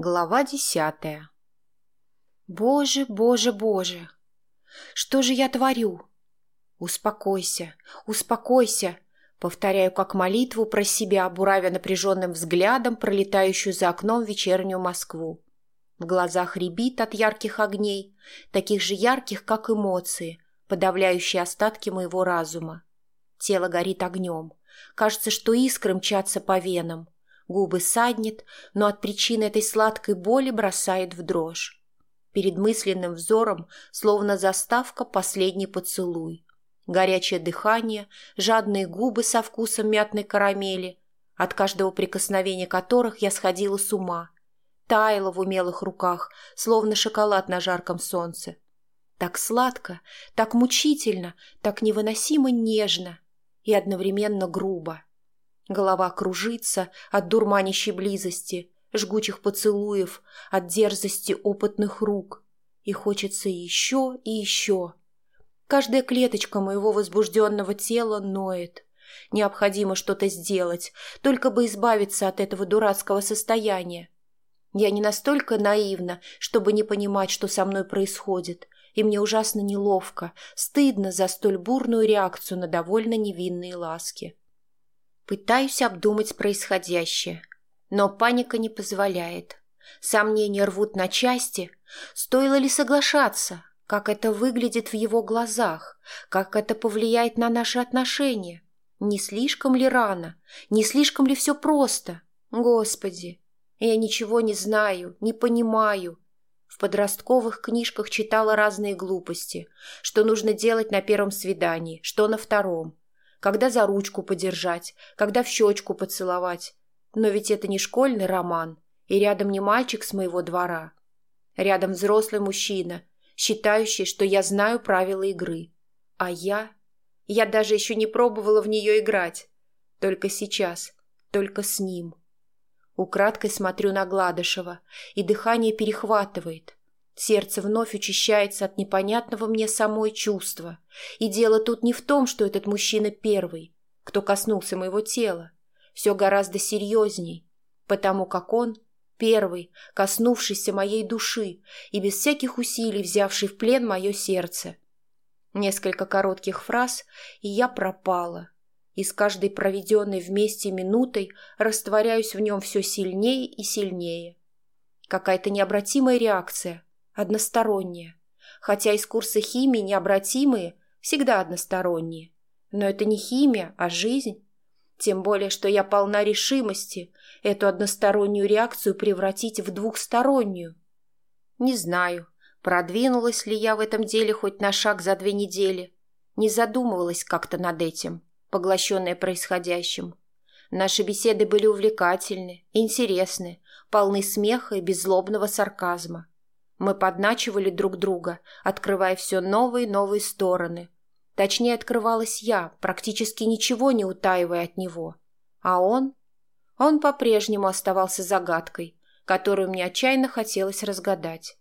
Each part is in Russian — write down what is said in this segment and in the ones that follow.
Глава десятая Боже, боже, боже! Что же я творю? Успокойся, успокойся, повторяю как молитву про себя, буравя напряженным взглядом пролетающую за окном вечернюю Москву. В глазах рябит от ярких огней, таких же ярких, как эмоции, подавляющие остатки моего разума. Тело горит огнем. Кажется, что искры мчатся по венам. Губы саднет, но от причины этой сладкой боли бросает в дрожь. Перед мысленным взором, словно заставка, последний поцелуй. Горячее дыхание, жадные губы со вкусом мятной карамели, от каждого прикосновения которых я сходила с ума. Таяла в умелых руках, словно шоколад на жарком солнце. Так сладко, так мучительно, так невыносимо нежно и одновременно грубо. Голова кружится от дурманящей близости, жгучих поцелуев, от дерзости опытных рук. И хочется еще и еще. Каждая клеточка моего возбужденного тела ноет. Необходимо что-то сделать, только бы избавиться от этого дурацкого состояния. Я не настолько наивна, чтобы не понимать, что со мной происходит, и мне ужасно неловко, стыдно за столь бурную реакцию на довольно невинные ласки. Пытаюсь обдумать происходящее, но паника не позволяет. Сомнения рвут на части. Стоило ли соглашаться? Как это выглядит в его глазах? Как это повлияет на наши отношения? Не слишком ли рано? Не слишком ли все просто? Господи, я ничего не знаю, не понимаю. В подростковых книжках читала разные глупости. Что нужно делать на первом свидании, что на втором когда за ручку подержать, когда в щечку поцеловать. Но ведь это не школьный роман, и рядом не мальчик с моего двора. Рядом взрослый мужчина, считающий, что я знаю правила игры. А я... Я даже еще не пробовала в нее играть. Только сейчас, только с ним. Украдкой смотрю на Гладышева, и дыхание перехватывает. Сердце вновь учащается от непонятного мне самой чувства. И дело тут не в том, что этот мужчина первый, кто коснулся моего тела. Все гораздо серьезней, потому как он первый, коснувшийся моей души и без всяких усилий взявший в плен мое сердце. Несколько коротких фраз, и я пропала. И с каждой проведенной вместе минутой растворяюсь в нем все сильнее и сильнее. Какая-то необратимая реакция – односторонние, хотя из курса химии необратимые всегда односторонние. Но это не химия, а жизнь. Тем более, что я полна решимости эту одностороннюю реакцию превратить в двухстороннюю. Не знаю, продвинулась ли я в этом деле хоть на шаг за две недели. Не задумывалась как-то над этим, поглощенная происходящим. Наши беседы были увлекательны, интересны, полны смеха и беззлобного сарказма. Мы подначивали друг друга, открывая все новые и новые стороны. Точнее, открывалась я, практически ничего не утаивая от него. А он? Он по-прежнему оставался загадкой, которую мне отчаянно хотелось разгадать.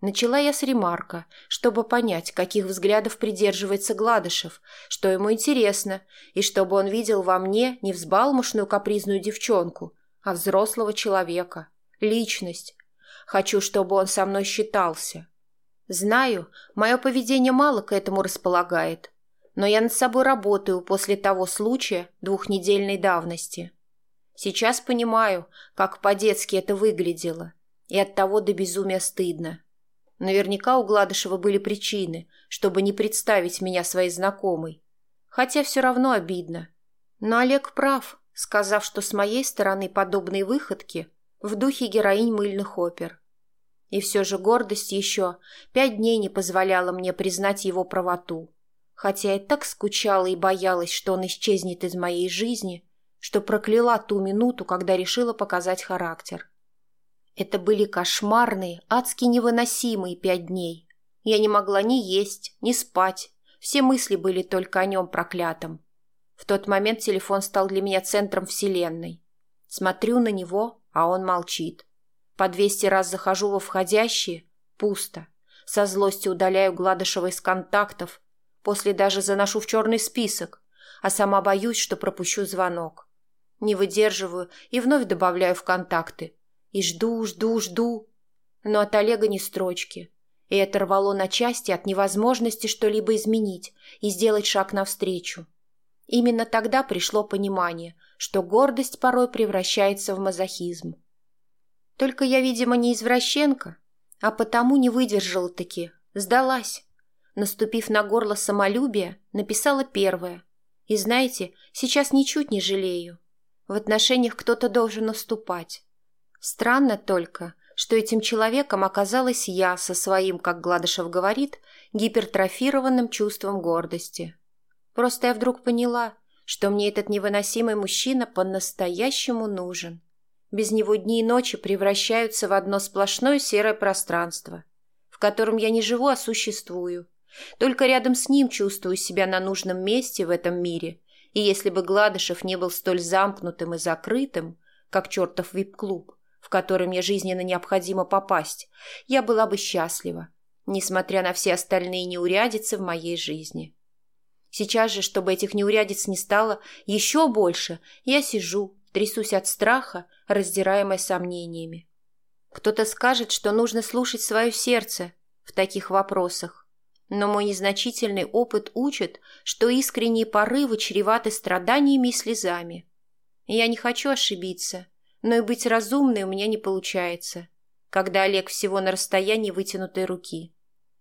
Начала я с ремарка, чтобы понять, каких взглядов придерживается Гладышев, что ему интересно, и чтобы он видел во мне не взбалмошную капризную девчонку, а взрослого человека, личность, Хочу, чтобы он со мной считался. Знаю, мое поведение мало к этому располагает, но я над собой работаю после того случая двухнедельной давности. Сейчас понимаю, как по-детски это выглядело, и от того до безумия стыдно. Наверняка у Гладышева были причины, чтобы не представить меня своей знакомой. Хотя все равно обидно. Но Олег прав, сказав, что с моей стороны подобные выходки в духе героинь мыльных опер. И все же гордость еще пять дней не позволяла мне признать его правоту. Хотя я так скучала и боялась, что он исчезнет из моей жизни, что прокляла ту минуту, когда решила показать характер. Это были кошмарные, адски невыносимые пять дней. Я не могла ни есть, ни спать. Все мысли были только о нем проклятом. В тот момент телефон стал для меня центром вселенной. Смотрю на него, а он молчит. По двести раз захожу во входящие – пусто. Со злостью удаляю Гладышева из контактов, после даже заношу в черный список, а сама боюсь, что пропущу звонок. Не выдерживаю и вновь добавляю в контакты. И жду, жду, жду. Но от Олега ни строчки. И это рвало на части от невозможности что-либо изменить и сделать шаг навстречу. Именно тогда пришло понимание, что гордость порой превращается в мазохизм. Только я, видимо, не извращенка, а потому не выдержала-таки, сдалась. Наступив на горло самолюбия, написала первое. И знаете, сейчас ничуть не жалею. В отношениях кто-то должен уступать. Странно только, что этим человеком оказалась я со своим, как Гладышев говорит, гипертрофированным чувством гордости. Просто я вдруг поняла, что мне этот невыносимый мужчина по-настоящему нужен. Без него дни и ночи превращаются в одно сплошное серое пространство, в котором я не живу, а существую. Только рядом с ним чувствую себя на нужном месте в этом мире, и если бы Гладышев не был столь замкнутым и закрытым, как чертов вип-клуб, в который мне жизненно необходимо попасть, я была бы счастлива, несмотря на все остальные неурядицы в моей жизни. Сейчас же, чтобы этих неурядиц не стало еще больше, я сижу, трясусь от страха, раздираемой сомнениями. Кто-то скажет, что нужно слушать свое сердце в таких вопросах, но мой незначительный опыт учит, что искренние порывы чреваты страданиями и слезами. я не хочу ошибиться, но и быть разумной у меня не получается, когда Олег всего на расстоянии вытянутой руки.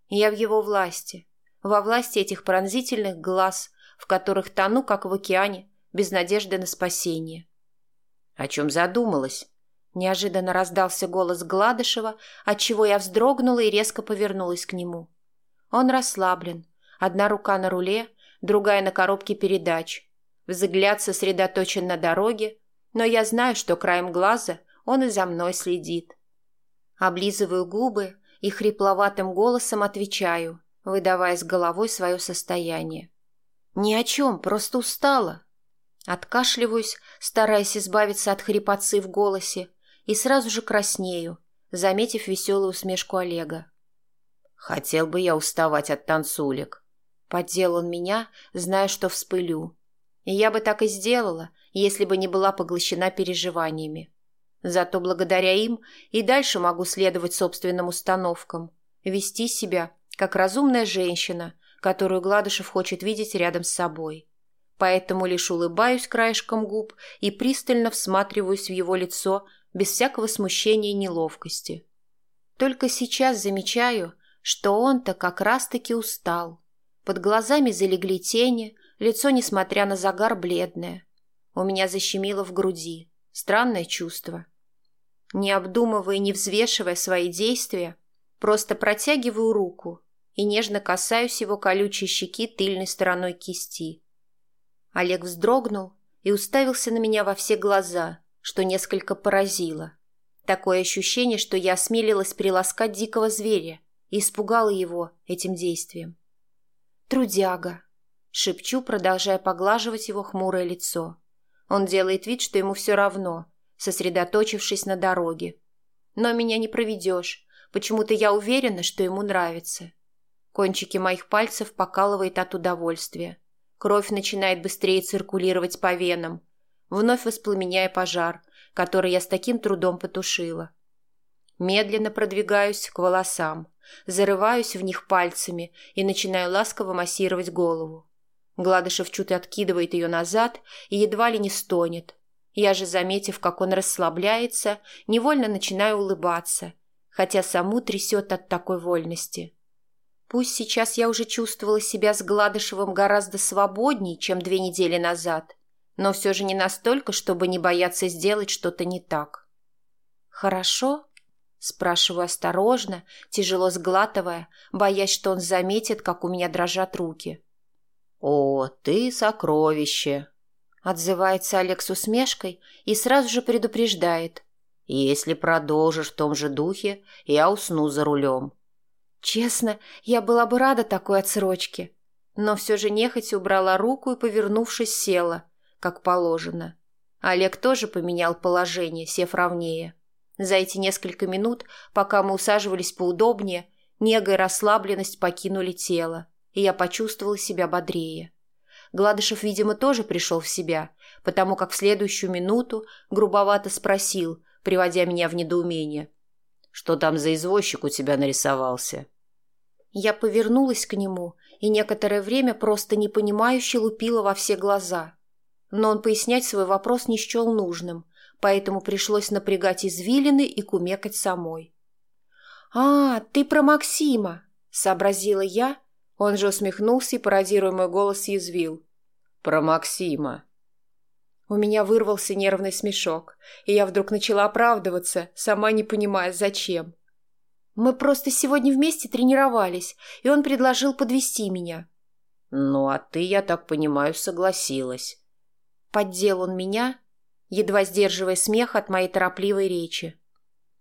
Я в его власти, во власти этих пронзительных глаз, в которых тону, как в океане, без надежды на спасение. О чем задумалась? Неожиданно раздался голос Гладышева, отчего я вздрогнула и резко повернулась к нему. Он расслаблен. Одна рука на руле, другая на коробке передач. Взгляд сосредоточен на дороге, но я знаю, что краем глаза он и за мной следит. Облизываю губы и хрипловатым голосом отвечаю, выдавая с головой свое состояние. «Ни о чем, просто устала». Откашливаюсь, стараясь избавиться от хрипотцы в голосе, и сразу же краснею, заметив веселую усмешку Олега. «Хотел бы я уставать от танцулек». Поддел он меня, зная, что вспылю. И я бы так и сделала, если бы не была поглощена переживаниями. Зато благодаря им и дальше могу следовать собственным установкам, вести себя как разумная женщина, которую Гладышев хочет видеть рядом с собой. Поэтому лишь улыбаюсь краешком губ и пристально всматриваюсь в его лицо без всякого смущения и неловкости. Только сейчас замечаю, что он-то как раз-таки устал. Под глазами залегли тени, лицо, несмотря на загар, бледное. У меня защемило в груди. Странное чувство. Не обдумывая и не взвешивая свои действия, просто протягиваю руку и нежно касаюсь его колючей щеки тыльной стороной кисти. Олег вздрогнул и уставился на меня во все глаза, что несколько поразило. Такое ощущение, что я осмелилась приласкать дикого зверя и испугала его этим действием. «Трудяга!» — шепчу, продолжая поглаживать его хмурое лицо. Он делает вид, что ему все равно, сосредоточившись на дороге. Но меня не проведешь. Почему-то я уверена, что ему нравится. Кончики моих пальцев покалывает от удовольствия. Кровь начинает быстрее циркулировать по венам, вновь воспламеняя пожар, который я с таким трудом потушила. Медленно продвигаюсь к волосам, зарываюсь в них пальцами и начинаю ласково массировать голову. Гладышев чуть откидывает ее назад и едва ли не стонет. Я же, заметив, как он расслабляется, невольно начинаю улыбаться, хотя саму трясет от такой вольности. Пусть сейчас я уже чувствовала себя с Гладышевым гораздо свободней, чем две недели назад, но все же не настолько, чтобы не бояться сделать что-то не так. «Хорошо?» – спрашиваю осторожно, тяжело сглатывая, боясь, что он заметит, как у меня дрожат руки. «О, ты сокровище!» Отзывается Олег с усмешкой и сразу же предупреждает. «Если продолжишь в том же духе, я усну за рулем». Честно, я была бы рада такой отсрочке, но все же нехотя убрала руку и, повернувшись, села, как положено. Олег тоже поменял положение, сев ровнее. За эти несколько минут, пока мы усаживались поудобнее, нега и расслабленность покинули тело и я почувствовала себя бодрее. Гладышев, видимо, тоже пришел в себя, потому как в следующую минуту грубовато спросил, приводя меня в недоумение. «Что там за извозчик у тебя нарисовался?» Я повернулась к нему и некоторое время просто непонимающе лупила во все глаза. Но он пояснять свой вопрос не счел нужным, поэтому пришлось напрягать извилины и кумекать самой. «А, ты про Максима!» — сообразила я. Он же усмехнулся и, пародируя мой голос, язвил. «Про Максима!» У меня вырвался нервный смешок, и я вдруг начала оправдываться, сама не понимая, зачем. Мы просто сегодня вместе тренировались, и он предложил подвести меня. Ну, а ты, я так понимаю, согласилась. Поддел он меня, едва сдерживая смех от моей торопливой речи.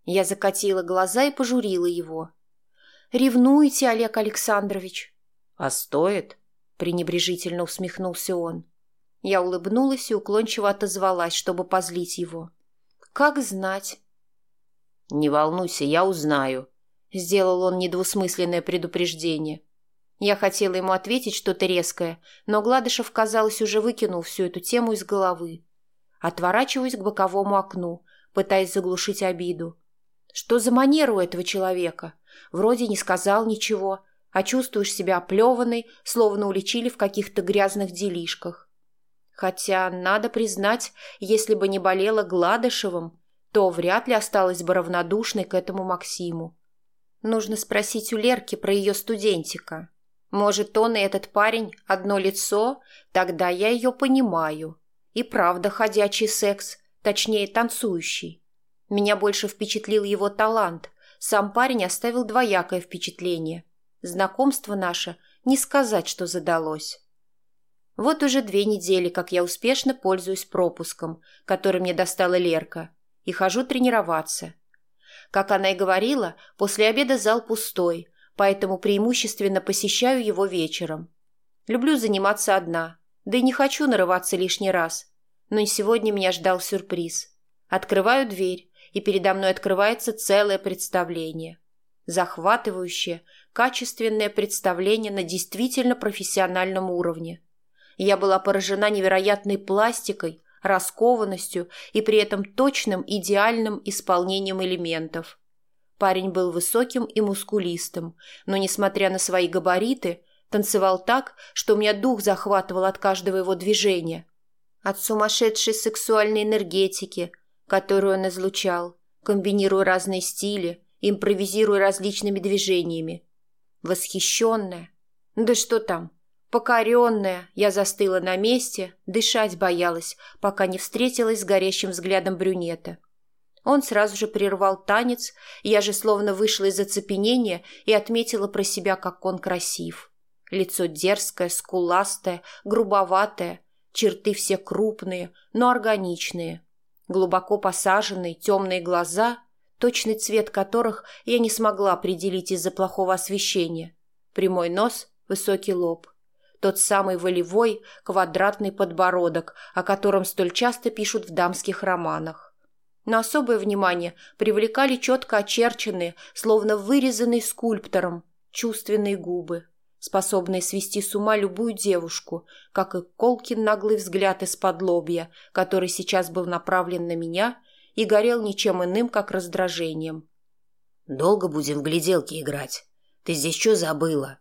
Я закатила глаза и пожурила его. «Ревнуете, Олег Александрович?» «А стоит?» — пренебрежительно усмехнулся он. Я улыбнулась и уклончиво отозвалась, чтобы позлить его. «Как знать?» «Не волнуйся, я узнаю», — сделал он недвусмысленное предупреждение. Я хотела ему ответить что-то резкое, но Гладышев, казалось, уже выкинул всю эту тему из головы. Отворачиваюсь к боковому окну, пытаясь заглушить обиду. Что за манера у этого человека? Вроде не сказал ничего, а чувствуешь себя оплеванной, словно уличили в каких-то грязных делишках. Хотя, надо признать, если бы не болела Гладышевым, то вряд ли осталась бы равнодушной к этому Максиму. Нужно спросить у Лерки про ее студентика. Может, он и этот парень одно лицо, тогда я ее понимаю. И правда ходячий секс, точнее танцующий. Меня больше впечатлил его талант. Сам парень оставил двоякое впечатление. Знакомство наше не сказать, что задалось. Вот уже две недели, как я успешно пользуюсь пропуском, который мне достала Лерка, и хожу тренироваться. Как она и говорила, после обеда зал пустой, поэтому преимущественно посещаю его вечером. Люблю заниматься одна, да и не хочу нарываться лишний раз. Но и сегодня меня ждал сюрприз. Открываю дверь, и передо мной открывается целое представление. Захватывающее, качественное представление на действительно профессиональном уровне. Я была поражена невероятной пластикой, раскованностью и при этом точным идеальным исполнением элементов. Парень был высоким и мускулистым, но, несмотря на свои габариты, танцевал так, что у меня дух захватывал от каждого его движения. От сумасшедшей сексуальной энергетики, которую он излучал, комбинируя разные стили, импровизируя различными движениями. Восхищенная. Да что там, Покоренная, я застыла на месте, дышать боялась, пока не встретилась с горящим взглядом брюнета. Он сразу же прервал танец, я же словно вышла из оцепенения и отметила про себя, как он красив. Лицо дерзкое, скуластое, грубоватое, черты все крупные, но органичные. Глубоко посаженные темные глаза, точный цвет которых я не смогла определить из-за плохого освещения. Прямой нос, высокий лоб. Тот самый волевой, квадратный подбородок, о котором столь часто пишут в дамских романах. Но особое внимание привлекали четко очерченные, словно вырезанные скульптором, чувственные губы, способные свести с ума любую девушку, как и Колкин наглый взгляд из-под лобья, который сейчас был направлен на меня и горел ничем иным, как раздражением. «Долго будем в гляделки играть? Ты здесь что забыла?»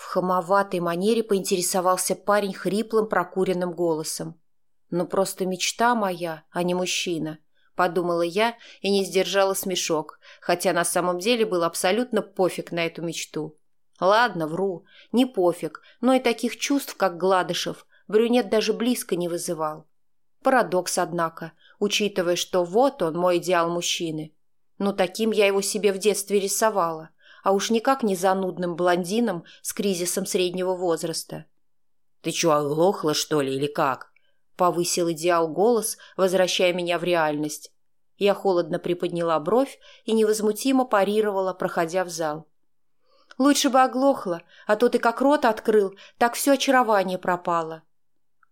В хамоватой манере поинтересовался парень хриплым прокуренным голосом. «Ну, просто мечта моя, а не мужчина», — подумала я и не сдержала смешок, хотя на самом деле был абсолютно пофиг на эту мечту. Ладно, вру, не пофиг, но и таких чувств, как Гладышев, брюнет даже близко не вызывал. Парадокс, однако, учитывая, что вот он, мой идеал мужчины. Ну, таким я его себе в детстве рисовала — а уж никак не занудным блондином с кризисом среднего возраста. «Ты чё, оглохла, что ли, или как?» — повысил идеал голос, возвращая меня в реальность. Я холодно приподняла бровь и невозмутимо парировала, проходя в зал. «Лучше бы оглохла, а то ты как рот открыл, так все очарование пропало».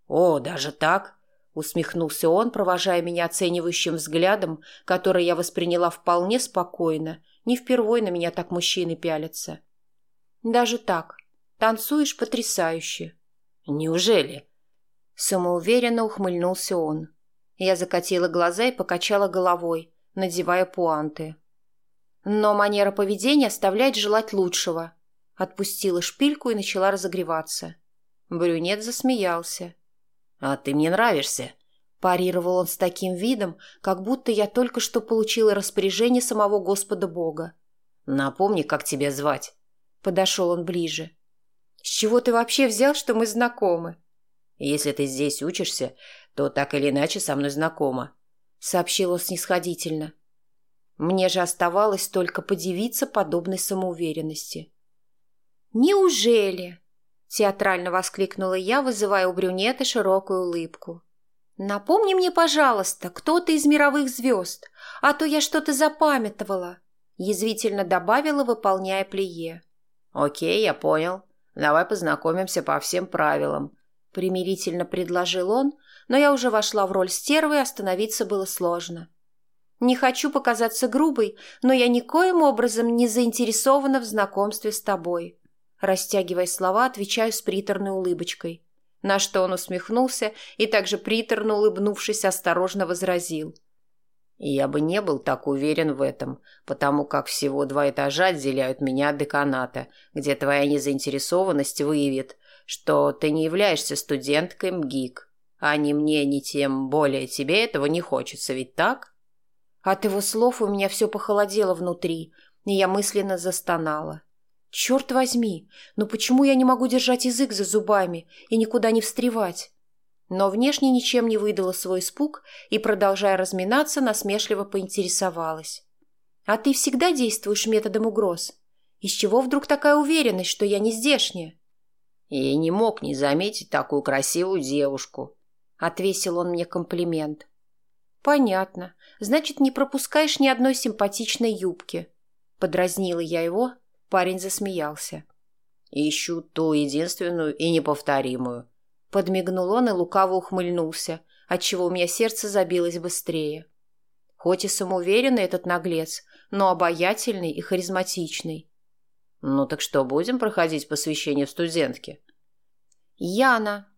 «О, даже так?» — усмехнулся он, провожая меня оценивающим взглядом, который я восприняла вполне спокойно не впервой на меня так мужчины пялятся. Даже так. Танцуешь потрясающе. Неужели? Самоуверенно ухмыльнулся он. Я закатила глаза и покачала головой, надевая пуанты. Но манера поведения оставляет желать лучшего. Отпустила шпильку и начала разогреваться. Брюнет засмеялся. «А ты мне нравишься», – парировал он с таким видом, как будто я только что получила распоряжение самого Господа Бога. «Напомни, как тебя звать». Подошел он ближе. «С чего ты вообще взял, что мы знакомы?» «Если ты здесь учишься, то так или иначе со мной знакома», — сообщил он снисходительно. Мне же оставалось только подивиться подобной самоуверенности. «Неужели?» – театрально воскликнула я, вызывая у брюнета широкую улыбку. «Напомни мне, пожалуйста, кто ты из мировых звезд, а то я что-то запамятовала», – язвительно добавила, выполняя плие. «Окей, я понял. Давай познакомимся по всем правилам», – примирительно предложил он, но я уже вошла в роль стервы, и остановиться было сложно. «Не хочу показаться грубой, но я никоим образом не заинтересована в знакомстве с тобой», Растягивая слова, отвечаю с приторной улыбочкой. На что он усмехнулся и также приторно улыбнувшись осторожно возразил. «Я бы не был так уверен в этом, потому как всего два этажа отделяют меня от деканата, где твоя незаинтересованность выявит, что ты не являешься студенткой МГИК. А ни мне, ни тем более тебе этого не хочется, ведь так?» От его слов у меня все похолодело внутри, и я мысленно застонала. Черт возьми, но почему я не могу держать язык за зубами и никуда не встревать? Но внешне ничем не выдала свой испуг и, продолжая разминаться, насмешливо поинтересовалась. «А ты всегда действуешь методом угроз? Из чего вдруг такая уверенность, что я не здешняя?» «И не мог не заметить такую красивую девушку», — отвесил он мне комплимент. «Понятно. Значит, не пропускаешь ни одной симпатичной юбки». Подразнила я его, — Парень засмеялся. «Ищу ту единственную и неповторимую». Подмигнул он и лукаво ухмыльнулся, отчего у меня сердце забилось быстрее. Хоть и самоуверенный этот наглец, но обаятельный и харизматичный. «Ну так что, будем проходить посвящение в студентке?» «Яна!»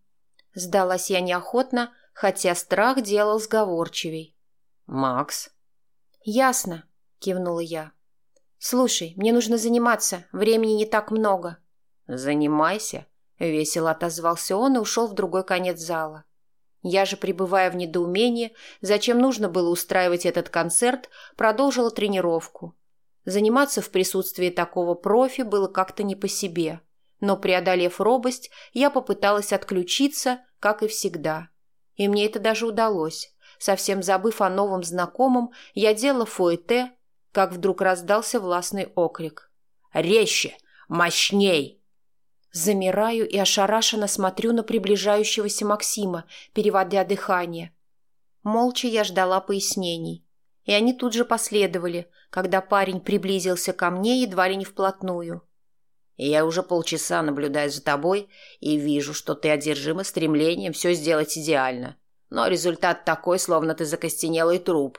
Сдалась я неохотно, хотя страх делал сговорчивей. «Макс?» «Ясно», — кивнула я. «Слушай, мне нужно заниматься, времени не так много». «Занимайся», — весело отозвался он и ушел в другой конец зала. Я же, пребывая в недоумении, зачем нужно было устраивать этот концерт, продолжила тренировку. Заниматься в присутствии такого профи было как-то не по себе. Но, преодолев робость, я попыталась отключиться, как и всегда. И мне это даже удалось. Совсем забыв о новом знакомом, я делала фуэте, как вдруг раздался властный окрик. «Резче! Мощней!» Замираю и ошарашенно смотрю на приближающегося Максима, переводя дыхание. Молча я ждала пояснений. И они тут же последовали, когда парень приблизился ко мне едва ли не вплотную. «Я уже полчаса наблюдаю за тобой и вижу, что ты одержима стремлением все сделать идеально. Но результат такой, словно ты закостенелый труп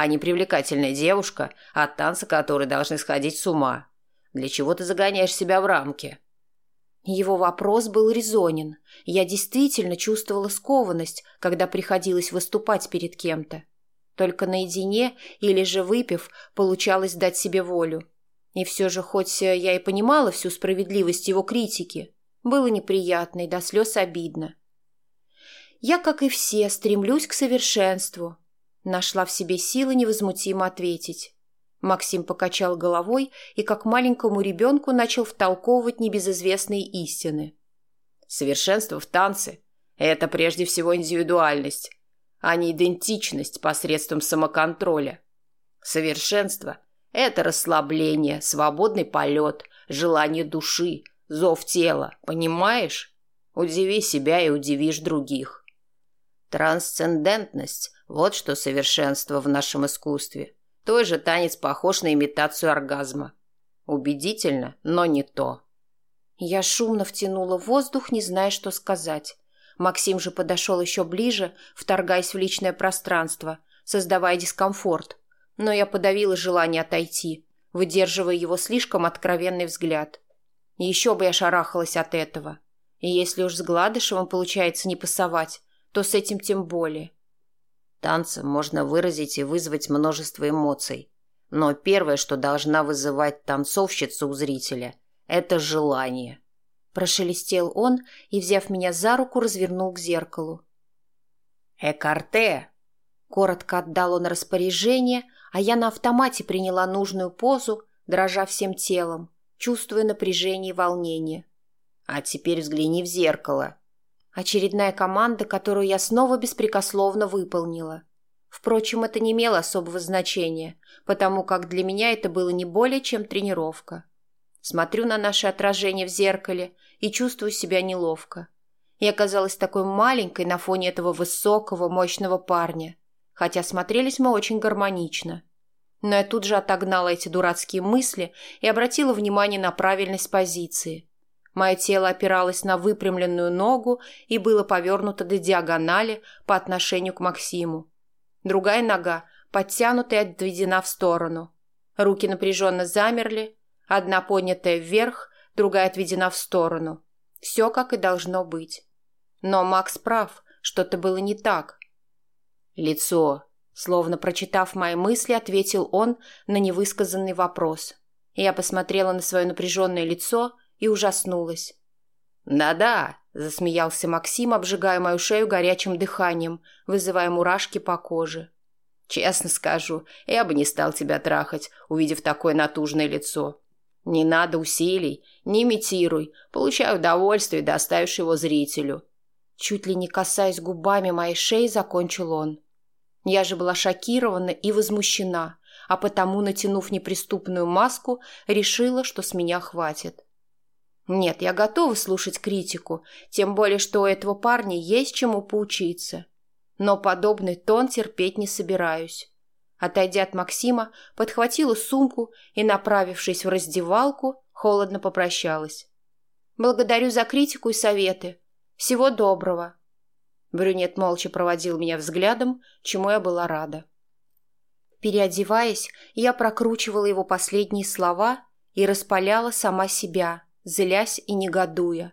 а не привлекательная девушка, от танца которой должны сходить с ума. Для чего ты загоняешь себя в рамки?» Его вопрос был резонен. Я действительно чувствовала скованность, когда приходилось выступать перед кем-то. Только наедине или же выпив, получалось дать себе волю. И все же, хоть я и понимала всю справедливость его критики, было неприятно и до слез обидно. Я, как и все, стремлюсь к совершенству, Нашла в себе силы невозмутимо ответить. Максим покачал головой и, как маленькому ребенку, начал втолковывать небезызвестные истины. Совершенство в танце – это прежде всего индивидуальность, а не идентичность посредством самоконтроля. Совершенство – это расслабление, свободный полет, желание души, зов тела, понимаешь? Удиви себя и удивишь других. Трансцендентность вот что совершенство в нашем искусстве. Той же танец похож на имитацию оргазма. Убедительно, но не то. Я шумно втянула воздух, не зная, что сказать. Максим же подошел еще ближе, вторгаясь в личное пространство, создавая дискомфорт. Но я подавила желание отойти, выдерживая его слишком откровенный взгляд. еще бы я шарахалась от этого. И если уж с Гладышевым получается не пасовать, то с этим тем более. Танцем можно выразить и вызвать множество эмоций. Но первое, что должна вызывать танцовщица у зрителя, это желание. Прошелестел он и, взяв меня за руку, развернул к зеркалу. «Экарте!» Коротко отдал он распоряжение, а я на автомате приняла нужную позу, дрожа всем телом, чувствуя напряжение и волнение. «А теперь взгляни в зеркало». Очередная команда, которую я снова беспрекословно выполнила. Впрочем, это не имело особого значения, потому как для меня это было не более чем тренировка. Смотрю на наше отражение в зеркале и чувствую себя неловко. Я оказалась такой маленькой на фоне этого высокого, мощного парня, хотя смотрелись мы очень гармонично. Но я тут же отогнала эти дурацкие мысли и обратила внимание на правильность позиции. Мое тело опиралось на выпрямленную ногу и было повернуто до диагонали по отношению к Максиму. Другая нога подтянута и отведена в сторону. Руки напряженно замерли, одна поднятая вверх, другая отведена в сторону. Все как и должно быть. Но Макс прав, что-то было не так. Лицо, словно прочитав мои мысли, ответил он на невысказанный вопрос. Я посмотрела на свое напряженное лицо и ужаснулась. «Да-да», — засмеялся Максим, обжигая мою шею горячим дыханием, вызывая мурашки по коже. «Честно скажу, я бы не стал тебя трахать, увидев такое натужное лицо. Не надо усилий, не имитируй, получай удовольствие, доставишь его зрителю». Чуть ли не касаясь губами моей шеи, закончил он. Я же была шокирована и возмущена, а потому, натянув неприступную маску, решила, что с меня хватит. Нет, я готова слушать критику, тем более, что у этого парня есть чему поучиться. Но подобный тон терпеть не собираюсь. Отойдя от Максима, подхватила сумку и, направившись в раздевалку, холодно попрощалась. «Благодарю за критику и советы. Всего доброго». Брюнет молча проводил меня взглядом, чему я была рада. Переодеваясь, я прокручивала его последние слова и распаляла сама себя – злясь и негодуя.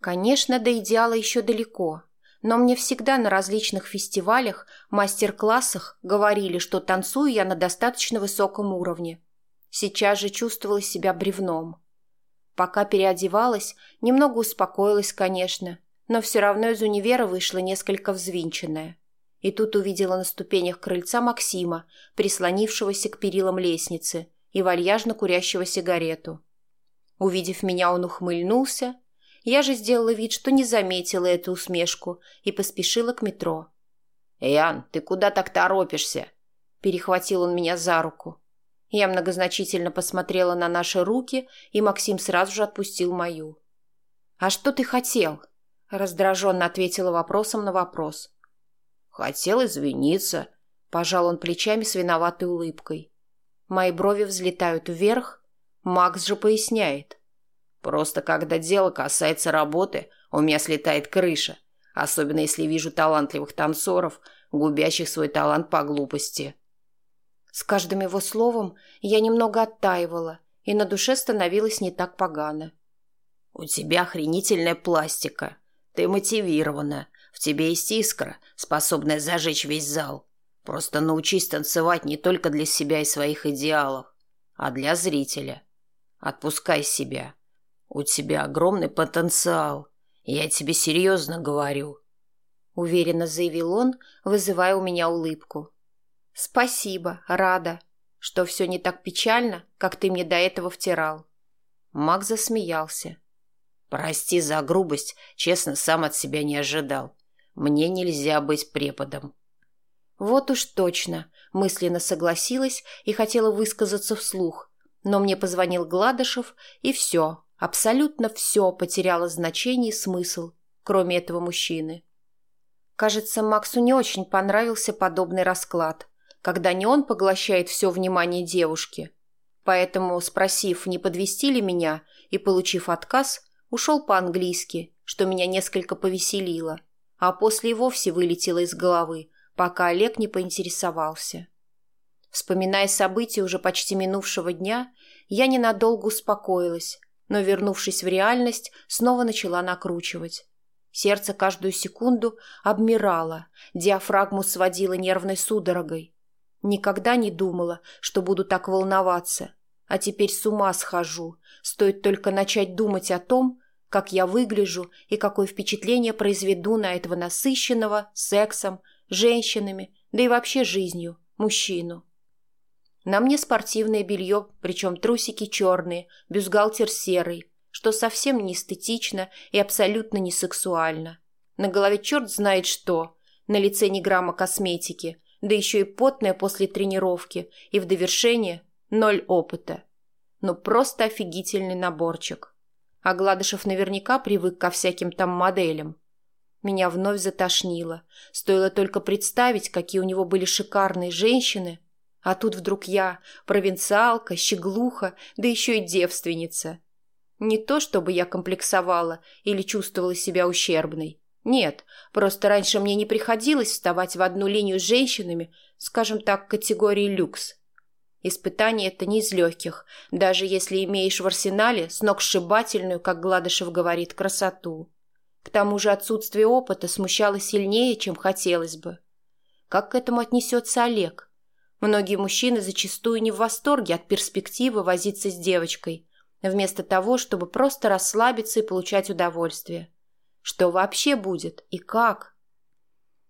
Конечно, до идеала еще далеко, но мне всегда на различных фестивалях, мастер-классах говорили, что танцую я на достаточно высоком уровне. Сейчас же чувствовала себя бревном. Пока переодевалась, немного успокоилась, конечно, но все равно из универа вышла несколько взвинченная. И тут увидела на ступенях крыльца Максима, прислонившегося к перилам лестницы и вальяжно курящего сигарету. Увидев меня, он ухмыльнулся. Я же сделала вид, что не заметила эту усмешку и поспешила к метро. «Ян, ты куда так торопишься?» Перехватил он меня за руку. Я многозначительно посмотрела на наши руки, и Максим сразу же отпустил мою. «А что ты хотел?» Раздраженно ответила вопросом на вопрос. «Хотел извиниться», — пожал он плечами с виноватой улыбкой. Мои брови взлетают вверх, Макс же поясняет. Просто когда дело касается работы, у меня слетает крыша, особенно если вижу талантливых танцоров, губящих свой талант по глупости. С каждым его словом я немного оттаивала, и на душе становилось не так погано. «У тебя охренительная пластика. Ты мотивирована. В тебе есть искра, способная зажечь весь зал. Просто научись танцевать не только для себя и своих идеалов, а для зрителя. Отпускай себя. У тебя огромный потенциал. Я тебе серьезно говорю. Уверенно заявил он, вызывая у меня улыбку. Спасибо, рада, что все не так печально, как ты мне до этого втирал. Мак засмеялся. Прости за грубость, честно, сам от себя не ожидал. Мне нельзя быть преподом. Вот уж точно, мысленно согласилась и хотела высказаться вслух, но мне позвонил Гладышев, и все, абсолютно все потеряло значение и смысл, кроме этого мужчины. Кажется, Максу не очень понравился подобный расклад, когда не он поглощает все внимание девушки. Поэтому, спросив, не подвести ли меня, и получив отказ, ушел по-английски, что меня несколько повеселило, а после и вовсе вылетело из головы, пока Олег не поинтересовался. Вспоминая события уже почти минувшего дня, я ненадолго успокоилась, но, вернувшись в реальность, снова начала накручивать. Сердце каждую секунду обмирало, диафрагму сводило нервной судорогой. Никогда не думала, что буду так волноваться. А теперь с ума схожу. Стоит только начать думать о том, как я выгляжу и какое впечатление произведу на этого насыщенного сексом, женщинами, да и вообще жизнью, мужчину. На мне спортивное белье, причем трусики черные, бюстгальтер серый, что совсем не эстетично и абсолютно не сексуально. На голове черт знает что, на лице ни грамма косметики, да еще и потная после тренировки, и в довершение ноль опыта. Ну просто офигительный наборчик. А Гладышев наверняка привык ко всяким там моделям. Меня вновь затошнило. Стоило только представить, какие у него были шикарные женщины. А тут вдруг я, провинциалка, щеглуха, да еще и девственница. Не то, чтобы я комплексовала или чувствовала себя ущербной. Нет, просто раньше мне не приходилось вставать в одну линию с женщинами, скажем так, категории люкс. Испытание это не из легких, даже если имеешь в арсенале сногсшибательную, как Гладышев говорит, красоту. К тому же отсутствие опыта смущало сильнее, чем хотелось бы. Как к этому отнесется Олег? Многие мужчины зачастую не в восторге от перспективы возиться с девочкой, вместо того, чтобы просто расслабиться и получать удовольствие. Что вообще будет и как?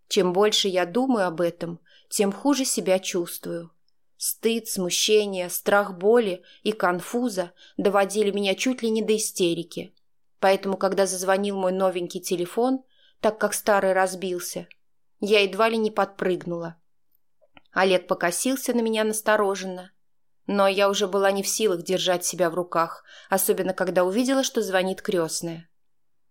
Чем больше я думаю об этом, тем хуже себя чувствую. Стыд, смущение, страх боли и конфуза доводили меня чуть ли не до истерики. Поэтому, когда зазвонил мой новенький телефон, так как старый разбился, я едва ли не подпрыгнула. Олег покосился на меня настороженно. Но я уже была не в силах держать себя в руках, особенно когда увидела, что звонит крестная.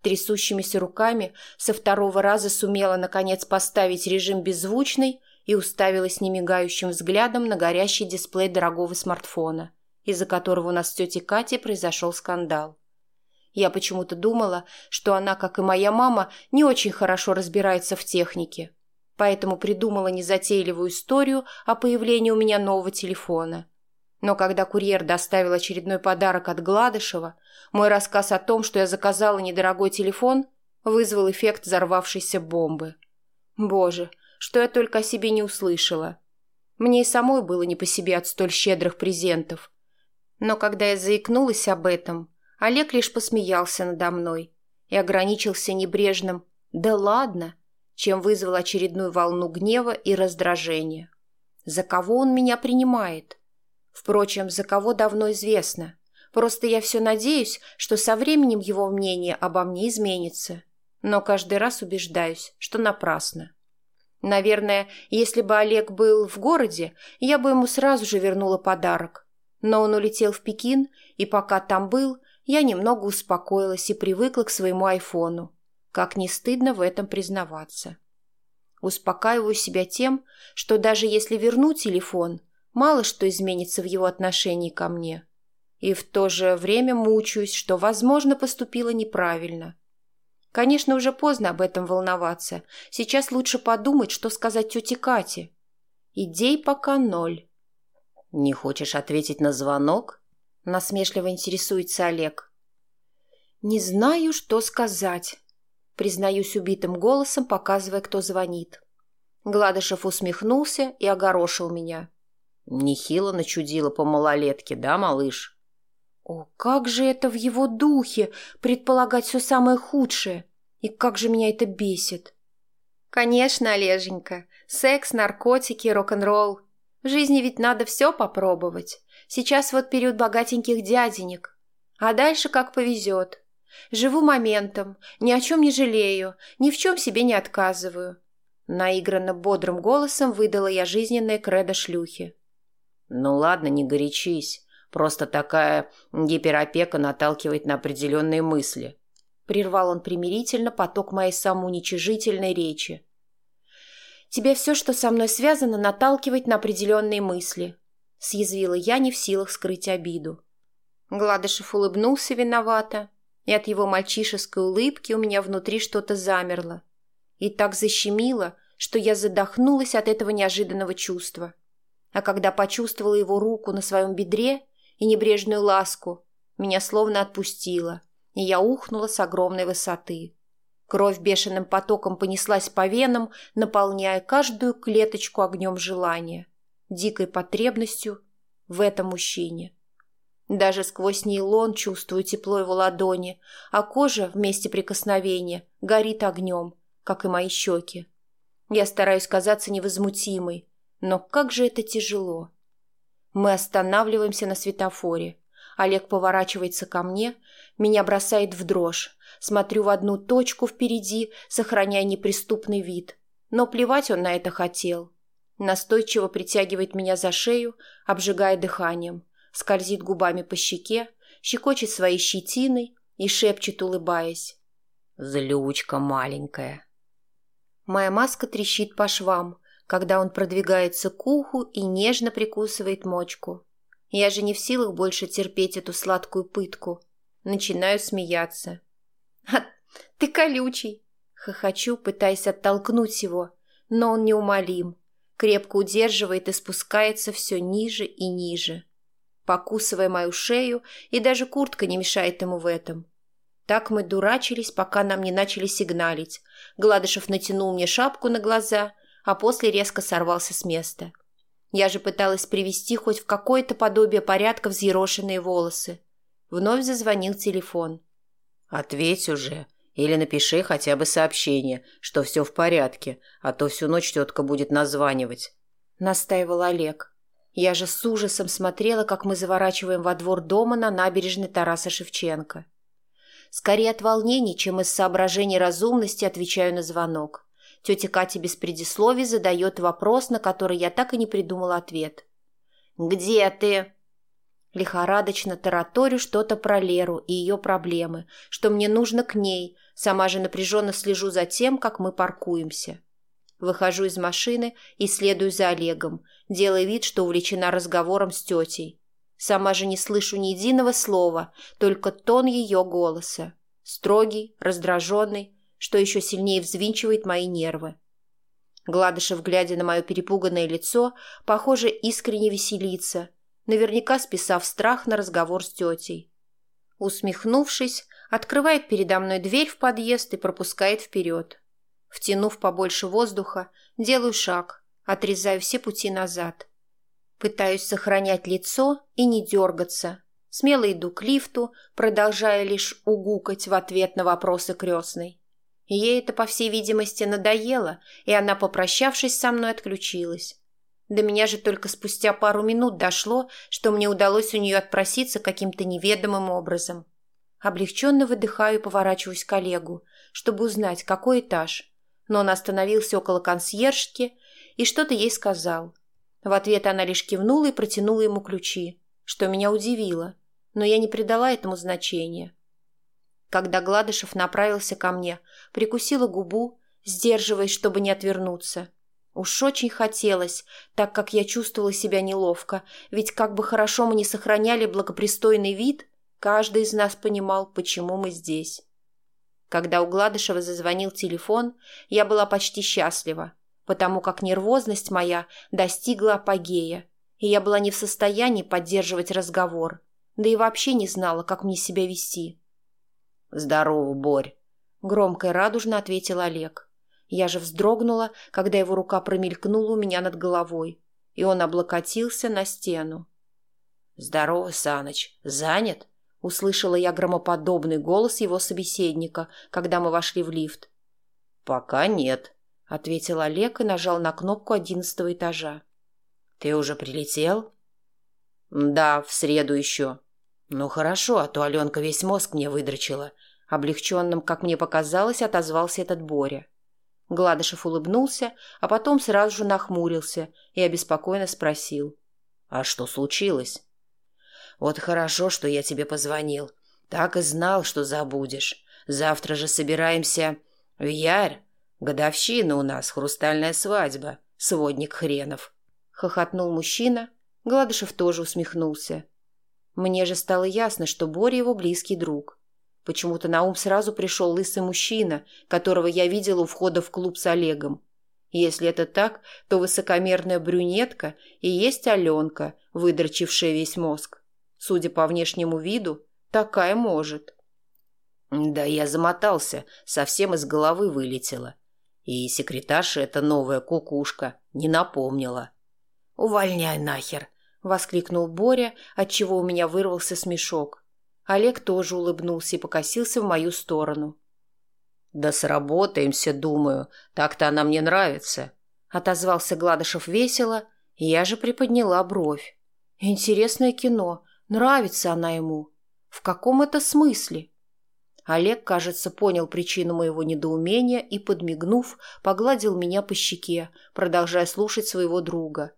Трясущимися руками со второго раза сумела, наконец, поставить режим беззвучный и уставилась немигающим взглядом на горящий дисплей дорогого смартфона, из-за которого у нас с тетей Катей произошел скандал. Я почему-то думала, что она, как и моя мама, не очень хорошо разбирается в технике, поэтому придумала незатейливую историю о появлении у меня нового телефона. Но когда курьер доставил очередной подарок от Гладышева, мой рассказ о том, что я заказала недорогой телефон, вызвал эффект взорвавшейся бомбы. Боже, что я только о себе не услышала. Мне и самой было не по себе от столь щедрых презентов. Но когда я заикнулась об этом, Олег лишь посмеялся надо мной и ограничился небрежным «да ладно», чем вызвал очередную волну гнева и раздражения. За кого он меня принимает? Впрочем, за кого давно известно. Просто я все надеюсь, что со временем его мнение обо мне изменится. Но каждый раз убеждаюсь, что напрасно. Наверное, если бы Олег был в городе, я бы ему сразу же вернула подарок. Но он улетел в Пекин, и пока там был, я немного успокоилась и привыкла к своему айфону. Как не стыдно в этом признаваться. Успокаиваю себя тем, что даже если верну телефон, мало что изменится в его отношении ко мне. И в то же время мучаюсь, что, возможно, поступила неправильно – Конечно, уже поздно об этом волноваться. Сейчас лучше подумать, что сказать тете Кате. Идей пока ноль. «Не хочешь ответить на звонок?» Насмешливо интересуется Олег. «Не знаю, что сказать», признаюсь убитым голосом, показывая, кто звонит. Гладышев усмехнулся и огорошил меня. «Нехило начудила по малолетке, да, малыш?» О, как же это в его духе предполагать все самое худшее! И как же меня это бесит! Конечно, Олеженька, секс, наркотики, рок-н-ролл. В жизни ведь надо все попробовать. Сейчас вот период богатеньких дяденек. А дальше как повезет. Живу моментом, ни о чем не жалею, ни в чем себе не отказываю. Наигранно бодрым голосом выдала я жизненное кредо шлюхи. «Ну ладно, не горячись. Просто такая гиперопека наталкивает на определенные мысли. Прервал он примирительно поток моей самоуничижительной речи. «Тебе все, что со мной связано, наталкивает на определенные мысли», — съязвила я, не в силах скрыть обиду. Гладышев улыбнулся виновато, и от его мальчишеской улыбки у меня внутри что-то замерло. И так защемило, что я задохнулась от этого неожиданного чувства. А когда почувствовала его руку на своем бедре, и небрежную ласку, меня словно отпустило, и я ухнула с огромной высоты. Кровь бешеным потоком понеслась по венам, наполняя каждую клеточку огнем желания, дикой потребностью в этом мужчине. Даже сквозь нейлон чувствую тепло его ладони, а кожа в месте прикосновения горит огнем, как и мои щеки. Я стараюсь казаться невозмутимой, но как же это тяжело. Мы останавливаемся на светофоре. Олег поворачивается ко мне, меня бросает в дрожь. Смотрю в одну точку впереди, сохраняя неприступный вид. Но плевать он на это хотел. Настойчиво притягивает меня за шею, обжигая дыханием скользит губами по щеке, щекочет своей щетиной и шепчет, улыбаясь. «Злючка маленькая». Моя маска трещит по швам, когда он продвигается к уху и нежно прикусывает мочку. Я же не в силах больше терпеть эту сладкую пытку. Начинаю смеяться. «А ты колючий!» Хохочу, пытаясь оттолкнуть его, но он неумолим. Крепко удерживает и спускается все ниже и ниже покусывая мою шею, и даже куртка не мешает ему в этом. Так мы дурачились, пока нам не начали сигналить. Гладышев натянул мне шапку на глаза, а после резко сорвался с места. Я же пыталась привести хоть в какое-то подобие порядка взъерошенные волосы. Вновь зазвонил телефон. «Ответь уже. Или напиши хотя бы сообщение, что все в порядке, а то всю ночь тетка будет названивать», — настаивал Олег. Я же с ужасом смотрела, как мы заворачиваем во двор дома на набережной Тараса Шевченко. Скорее от волнений, чем из соображений разумности отвечаю на звонок. Тетя Катя без предисловий задает вопрос, на который я так и не придумала ответ. «Где ты?» Лихорадочно тараторю что-то про Леру и ее проблемы, что мне нужно к ней, сама же напряженно слежу за тем, как мы паркуемся. Выхожу из машины и следую за Олегом, делая вид, что увлечена разговором с тетей. Сама же не слышу ни единого слова, только тон ее голоса. Строгий, раздраженный, что еще сильнее взвинчивает мои нервы. Гладышев, глядя на мое перепуганное лицо, похоже, искренне веселится, наверняка списав страх на разговор с тетей. Усмехнувшись, открывает передо мной дверь в подъезд и пропускает вперед. Втянув побольше воздуха, делаю шаг, отрезаю все пути назад. Пытаюсь сохранять лицо и не дергаться. Смело иду к лифту, продолжая лишь угукать в ответ на вопросы крестной. Ей это, по всей видимости, надоело, и она, попрощавшись со мной, отключилась. До меня же только спустя пару минут дошло, что мне удалось у нее отпроситься каким-то неведомым образом. Облегченно выдыхаю и поворачиваюсь к коллегу, чтобы узнать, какой этаж но он остановился около консьержки и что-то ей сказал. В ответ она лишь кивнула и протянула ему ключи, что меня удивило, но я не придала этому значения. Когда Гладышев направился ко мне, прикусила губу, сдерживаясь, чтобы не отвернуться. Уж очень хотелось, так как я чувствовала себя неловко, ведь как бы хорошо мы не сохраняли благопристойный вид, каждый из нас понимал, почему мы здесь. Когда у Гладышева зазвонил телефон, я была почти счастлива, потому как нервозность моя достигла апогея, и я была не в состоянии поддерживать разговор, да и вообще не знала, как мне себя вести. «Здорово, Борь», — громко и радужно ответил Олег. Я же вздрогнула, когда его рука промелькнула у меня над головой, и он облокотился на стену. «Здорово, Саныч. Занят?» Услышала я громоподобный голос его собеседника, когда мы вошли в лифт. «Пока нет», — ответил Олег и нажал на кнопку одиннадцатого этажа. «Ты уже прилетел?» «Да, в среду еще». «Ну хорошо, а то Аленка весь мозг мне выдрочила». Облегченным, как мне показалось, отозвался этот Боря. Гладышев улыбнулся, а потом сразу же нахмурился и обеспокоенно спросил. «А что случилось?» Вот хорошо, что я тебе позвонил. Так и знал, что забудешь. Завтра же собираемся в Ярь. Годовщина у нас, хрустальная свадьба. Сводник хренов. Хохотнул мужчина. Гладышев тоже усмехнулся. Мне же стало ясно, что Боря его близкий друг. Почему-то на ум сразу пришел лысый мужчина, которого я видела у входа в клуб с Олегом. Если это так, то высокомерная брюнетка и есть Аленка, выдрочившая весь мозг. Судя по внешнему виду, такая может. Да я замотался, совсем из головы вылетело. И секретарша эта новая кукушка не напомнила. «Увольняй нахер!» — воскликнул Боря, отчего у меня вырвался смешок. Олег тоже улыбнулся и покосился в мою сторону. «Да сработаемся, думаю. Так-то она мне нравится», — отозвался Гладышев весело, и я же приподняла бровь. «Интересное кино. Нравится она ему. В каком это смысле?» Олег, кажется, понял причину моего недоумения и, подмигнув, погладил меня по щеке, продолжая слушать своего друга.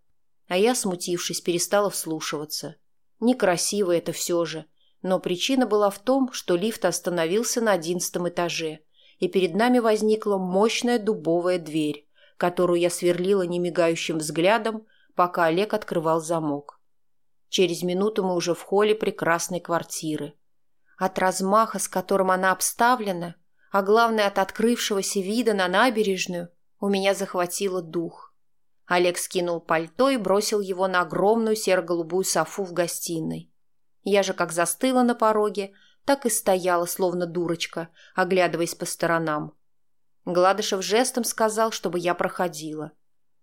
А я, смутившись, перестала вслушиваться. Некрасиво это все же, но причина была в том, что лифт остановился на одиннадцатом этаже, и перед нами возникла мощная дубовая дверь, которую я сверлила немигающим взглядом, пока Олег открывал замок. Через минуту мы уже в холле прекрасной квартиры. От размаха, с которым она обставлена, а главное от открывшегося вида на набережную, у меня захватило дух. Олег скинул пальто и бросил его на огромную серо-голубую софу в гостиной. Я же как застыла на пороге, так и стояла, словно дурочка, оглядываясь по сторонам. Гладышев жестом сказал, чтобы я проходила.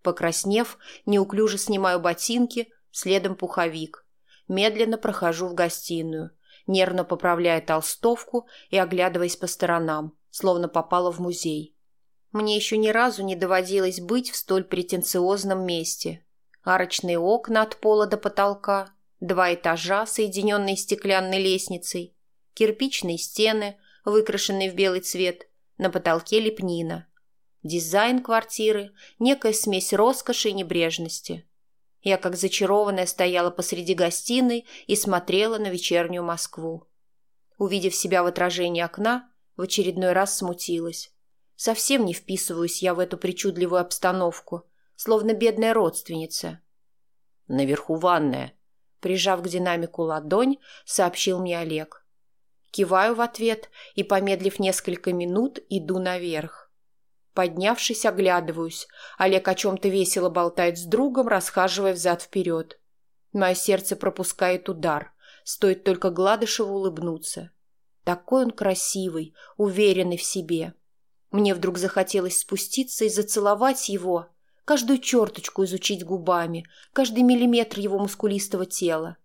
Покраснев, неуклюже снимаю ботинки, следом пуховик. Медленно прохожу в гостиную, нервно поправляя толстовку и оглядываясь по сторонам, словно попала в музей. Мне еще ни разу не доводилось быть в столь претенциозном месте. Арочные окна от пола до потолка, два этажа, соединенные стеклянной лестницей, кирпичные стены, выкрашенные в белый цвет, на потолке лепнина. Дизайн квартиры – некая смесь роскоши и небрежности. Я, как зачарованная, стояла посреди гостиной и смотрела на вечернюю Москву. Увидев себя в отражении окна, в очередной раз смутилась. Совсем не вписываюсь я в эту причудливую обстановку, словно бедная родственница. «Наверху ванная», — прижав к динамику ладонь, сообщил мне Олег. Киваю в ответ и, помедлив несколько минут, иду наверх. Поднявшись, оглядываюсь. Олег о чем-то весело болтает с другом, расхаживая взад-вперед. Мое сердце пропускает удар. Стоит только Гладышеву улыбнуться. Такой он красивый, уверенный в себе. Мне вдруг захотелось спуститься и зацеловать его, каждую черточку изучить губами, каждый миллиметр его мускулистого тела.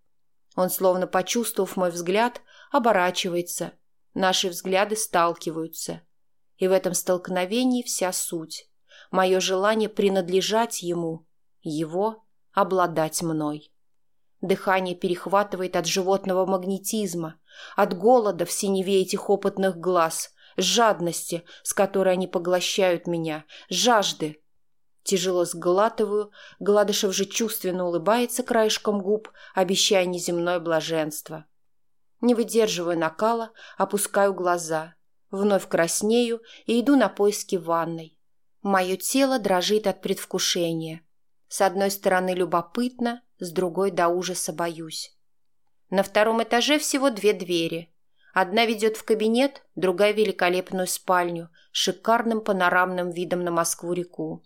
Он, словно почувствовав мой взгляд, оборачивается. Наши взгляды сталкиваются. И в этом столкновении вся суть. Мое желание принадлежать ему, его обладать мной. Дыхание перехватывает от животного магнетизма, от голода в синеве этих опытных глаз, жадности, с которой они поглощают меня, жажды. Тяжело сглатываю, Гладышев же чувственно улыбается краешком губ, обещая неземное блаженство. Не выдерживаю накала, опускаю глаза – Вновь краснею и иду на поиски ванной. Мое тело дрожит от предвкушения. С одной стороны любопытно, с другой до ужаса боюсь. На втором этаже всего две двери. Одна ведет в кабинет, другая в великолепную спальню с шикарным панорамным видом на Москву-реку.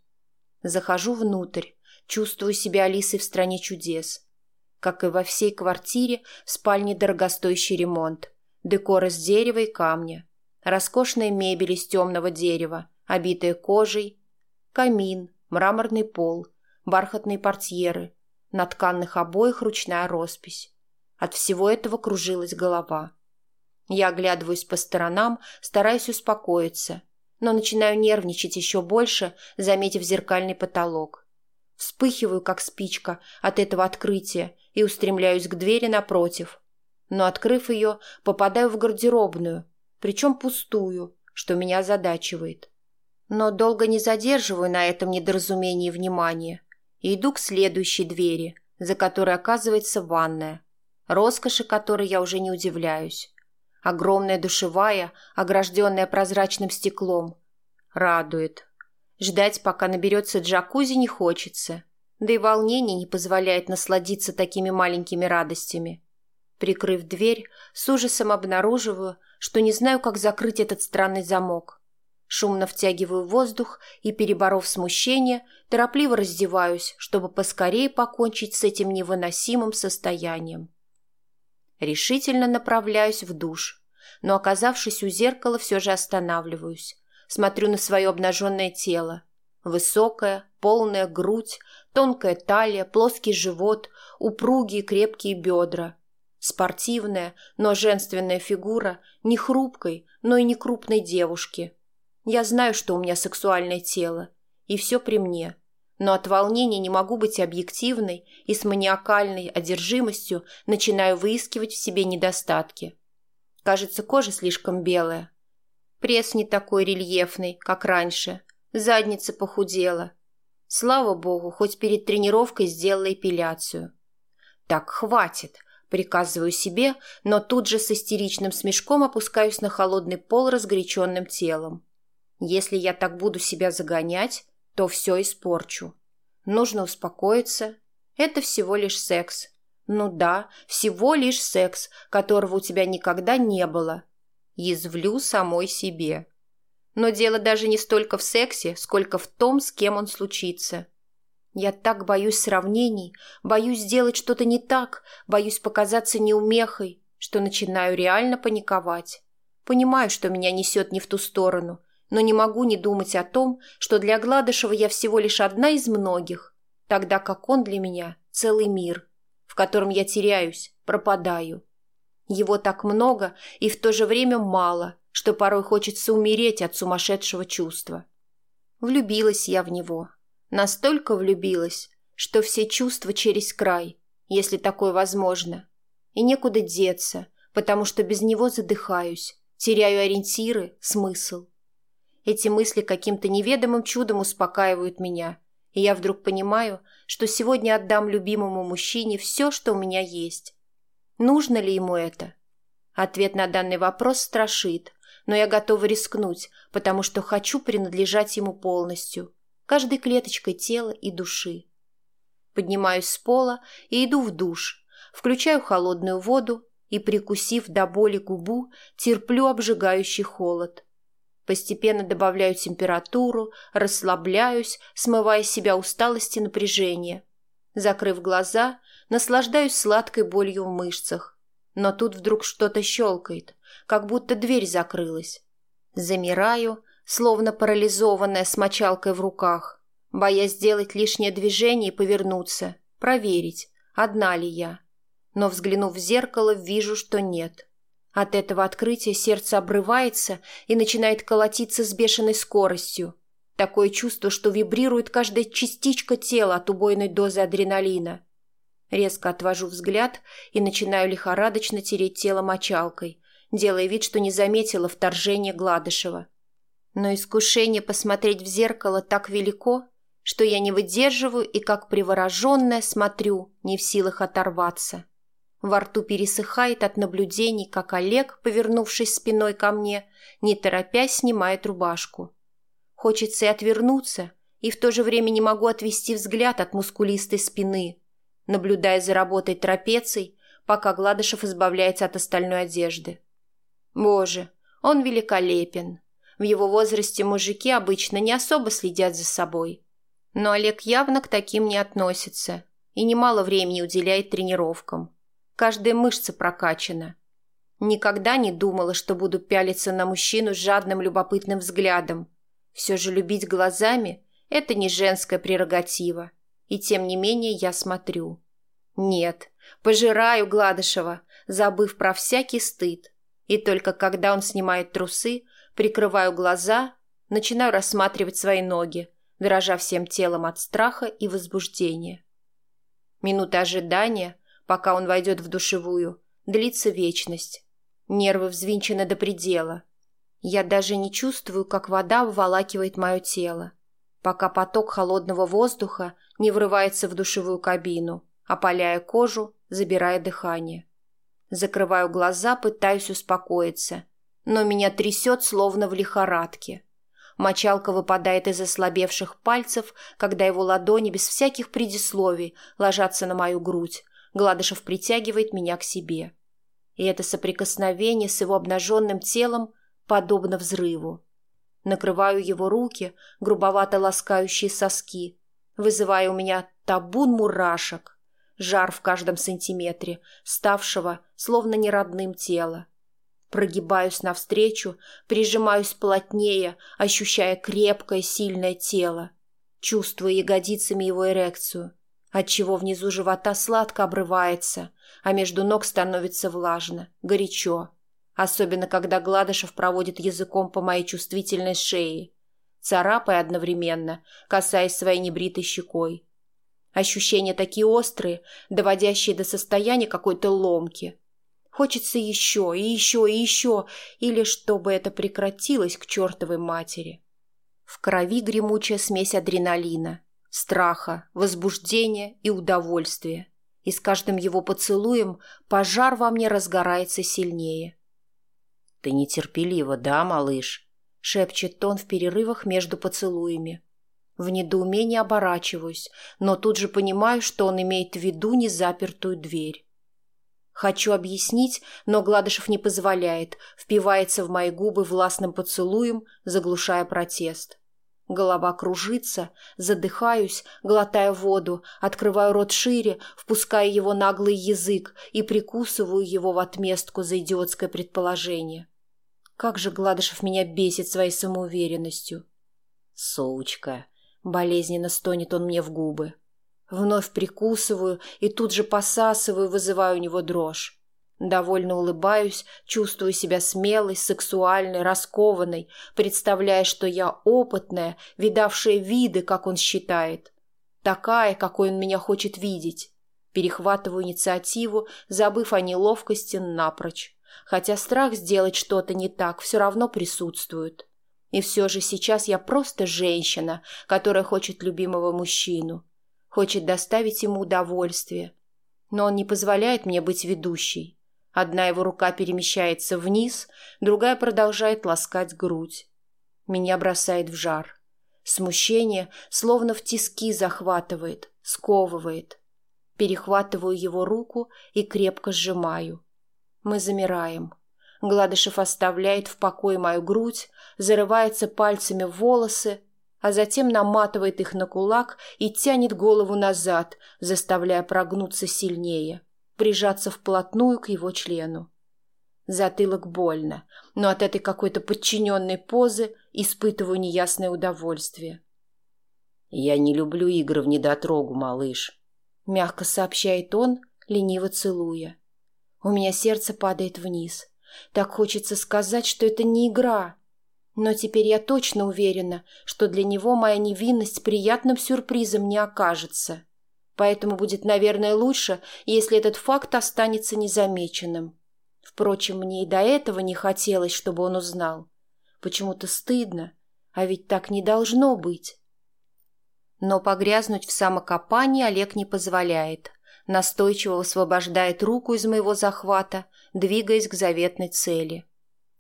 Захожу внутрь, чувствую себя Алисой в стране чудес. Как и во всей квартире, в спальне дорогостоящий ремонт, декор из дерева и камня, роскошная мебель из темного дерева, обитая кожей, камин, мраморный пол, бархатные портьеры, на тканных обоях ручная роспись. От всего этого кружилась голова. Я оглядываюсь по сторонам, стараюсь успокоиться, но начинаю нервничать еще больше, заметив зеркальный потолок. Вспыхиваю, как спичка, от этого открытия и устремляюсь к двери напротив. Но, открыв ее, попадаю в гардеробную, причем пустую, что меня озадачивает. Но долго не задерживаю на этом недоразумении внимания и иду к следующей двери, за которой оказывается ванная, роскоши которой я уже не удивляюсь. Огромная душевая, огражденная прозрачным стеклом. Радует. Ждать, пока наберется джакузи, не хочется. Да и волнение не позволяет насладиться такими маленькими радостями. Прикрыв дверь, с ужасом обнаруживаю, что не знаю, как закрыть этот странный замок. Шумно втягиваю воздух и, переборов смущение, торопливо раздеваюсь, чтобы поскорее покончить с этим невыносимым состоянием. Решительно направляюсь в душ. но, оказавшись у зеркала, все же останавливаюсь. Смотрю на свое обнаженное тело. Высокая, полная грудь, тонкая талия, плоский живот, упругие крепкие бедра. Спортивная, но женственная фигура не хрупкой, но и не крупной девушки. Я знаю, что у меня сексуальное тело, и все при мне. Но от волнения не могу быть объективной и с маниакальной одержимостью начинаю выискивать в себе недостатки. Кажется, кожа слишком белая. Пресс не такой рельефный, как раньше. Задница похудела. Слава богу, хоть перед тренировкой сделала эпиляцию. Так, хватит. Приказываю себе, но тут же с истеричным смешком опускаюсь на холодный пол разгоряченным телом. Если я так буду себя загонять, то все испорчу. Нужно успокоиться. Это всего лишь секс. Ну да, всего лишь секс, которого у тебя никогда не было. Язвлю самой себе. Но дело даже не столько в сексе, сколько в том, с кем он случится. Я так боюсь сравнений, боюсь сделать что-то не так, боюсь показаться неумехой, что начинаю реально паниковать. Понимаю, что меня несет не в ту сторону, но не могу не думать о том, что для Гладышева я всего лишь одна из многих, тогда как он для меня целый мир, в котором я теряюсь, пропадаю. Его так много и в то же время мало, что порой хочется умереть от сумасшедшего чувства. Влюбилась я в него, Настолько влюбилась, что все чувства через край, если такое возможно. И некуда деться, потому что без него задыхаюсь, теряю ориентиры, смысл. Эти мысли каким-то неведомым чудом успокаивают меня, и я вдруг понимаю, что сегодня отдам любимому мужчине все, что у меня есть. Нужно ли ему это? Ответ на данный вопрос страшит, но я готова рискнуть, потому что хочу принадлежать ему полностью, каждой клеточкой тела и души. Поднимаюсь с пола и иду в душ, включаю холодную воду и, прикусив до боли губу, терплю обжигающий холод. Постепенно добавляю температуру, расслабляюсь, смывая с себя усталость и напряжение. Закрыв глаза, наслаждаюсь сладкой болью в мышцах. Но тут вдруг что-то щелкает, как будто дверь закрылась. Замираю, словно парализованная с мочалкой в руках, боясь сделать лишнее движение и повернуться, проверить, одна ли я. Но, взглянув в зеркало, вижу, что нет. От этого открытия сердце обрывается и начинает колотиться с бешеной скоростью. Такое чувство, что вибрирует каждая частичка тела от убойной дозы адреналина. Резко отвожу взгляд и начинаю лихорадочно тереть тело мочалкой, делая вид, что не заметила вторжения Гладышева. Но искушение посмотреть в зеркало так велико, что я не выдерживаю и как привороженная смотрю, не в силах оторваться. Во рту пересыхает от наблюдений, как Олег, повернувшись спиной ко мне, не торопясь снимает рубашку. Хочется и отвернуться, и в то же время не могу отвести взгляд от мускулистой спины, наблюдая за работой трапеций, пока Гладышев избавляется от остальной одежды. Боже, он великолепен, в его возрасте мужики обычно не особо следят за собой. Но Олег явно к таким не относится и немало времени уделяет тренировкам. Каждая мышца прокачана. Никогда не думала, что буду пялиться на мужчину с жадным любопытным взглядом. Все же любить глазами – это не женская прерогатива. И тем не менее я смотрю. Нет, пожираю Гладышева, забыв про всякий стыд. И только когда он снимает трусы, Прикрываю глаза, начинаю рассматривать свои ноги, дрожа всем телом от страха и возбуждения. Минута ожидания, пока он войдет в душевую, длится вечность. Нервы взвинчены до предела. Я даже не чувствую, как вода обволакивает мое тело, пока поток холодного воздуха не врывается в душевую кабину, опаляя кожу, забирая дыхание. Закрываю глаза, пытаюсь успокоиться – но меня трясет, словно в лихорадке. Мочалка выпадает из ослабевших пальцев, когда его ладони без всяких предисловий ложатся на мою грудь. Гладышев притягивает меня к себе. И это соприкосновение с его обнаженным телом подобно взрыву. Накрываю его руки, грубовато ласкающие соски, вызывая у меня табун мурашек, жар в каждом сантиметре, ставшего словно неродным тело Прогибаюсь навстречу, прижимаюсь плотнее, ощущая крепкое, сильное тело. Чувствую ягодицами его эрекцию, отчего внизу живота сладко обрывается, а между ног становится влажно, горячо. Особенно, когда Гладышев проводит языком по моей чувствительной шее, царапая одновременно, касаясь своей небритой щекой. Ощущения такие острые, доводящие до состояния какой-то ломки. Хочется еще и еще и еще, или чтобы это прекратилось к чертовой матери. В крови гремучая смесь адреналина, страха, возбуждения и удовольствия. И с каждым его поцелуем пожар во мне разгорается сильнее. «Ты нетерпелива, да, малыш?» — шепчет он в перерывах между поцелуями. В недоумении оборачиваюсь, но тут же понимаю, что он имеет в виду незапертую дверь. Хочу объяснить, но Гладышев не позволяет, впивается в мои губы властным поцелуем, заглушая протест. Голова кружится, задыхаюсь, глотая воду, открываю рот шире, впуская его наглый язык и прикусываю его в отместку за идиотское предположение. Как же Гладышев меня бесит своей самоуверенностью. «Сучка!» Болезненно стонет он мне в губы. Вновь прикусываю и тут же посасываю, вызываю у него дрожь. Довольно улыбаюсь, чувствую себя смелой, сексуальной, раскованной, представляя, что я опытная, видавшая виды, как он считает. Такая, какой он меня хочет видеть. Перехватываю инициативу, забыв о неловкости напрочь. Хотя страх сделать что-то не так все равно присутствует. И все же сейчас я просто женщина, которая хочет любимого мужчину, хочет доставить ему удовольствие. Но он не позволяет мне быть ведущей. Одна его рука перемещается вниз, другая продолжает ласкать грудь. Меня бросает в жар. Смущение словно в тиски захватывает, сковывает. Перехватываю его руку и крепко сжимаю. Мы замираем. Гладышев оставляет в покое мою грудь, зарывается пальцами в волосы, а затем наматывает их на кулак и тянет голову назад, заставляя прогнуться сильнее, прижаться вплотную к его члену. Затылок больно, но от этой какой-то подчиненной позы испытываю неясное удовольствие. «Я не люблю игры в недотрогу, малыш», — мягко сообщает он, лениво целуя. У меня сердце падает вниз. Так хочется сказать, что это не игра, но теперь я точно уверена, что для него моя невинность приятным сюрпризом не окажется. Поэтому будет, наверное, лучше, если этот факт останется незамеченным. Впрочем, мне и до этого не хотелось, чтобы он узнал. Почему-то стыдно, а ведь так не должно быть. Но погрязнуть в самокопании Олег не позволяет. Настойчиво освобождает руку из моего захвата, двигаясь к заветной цели.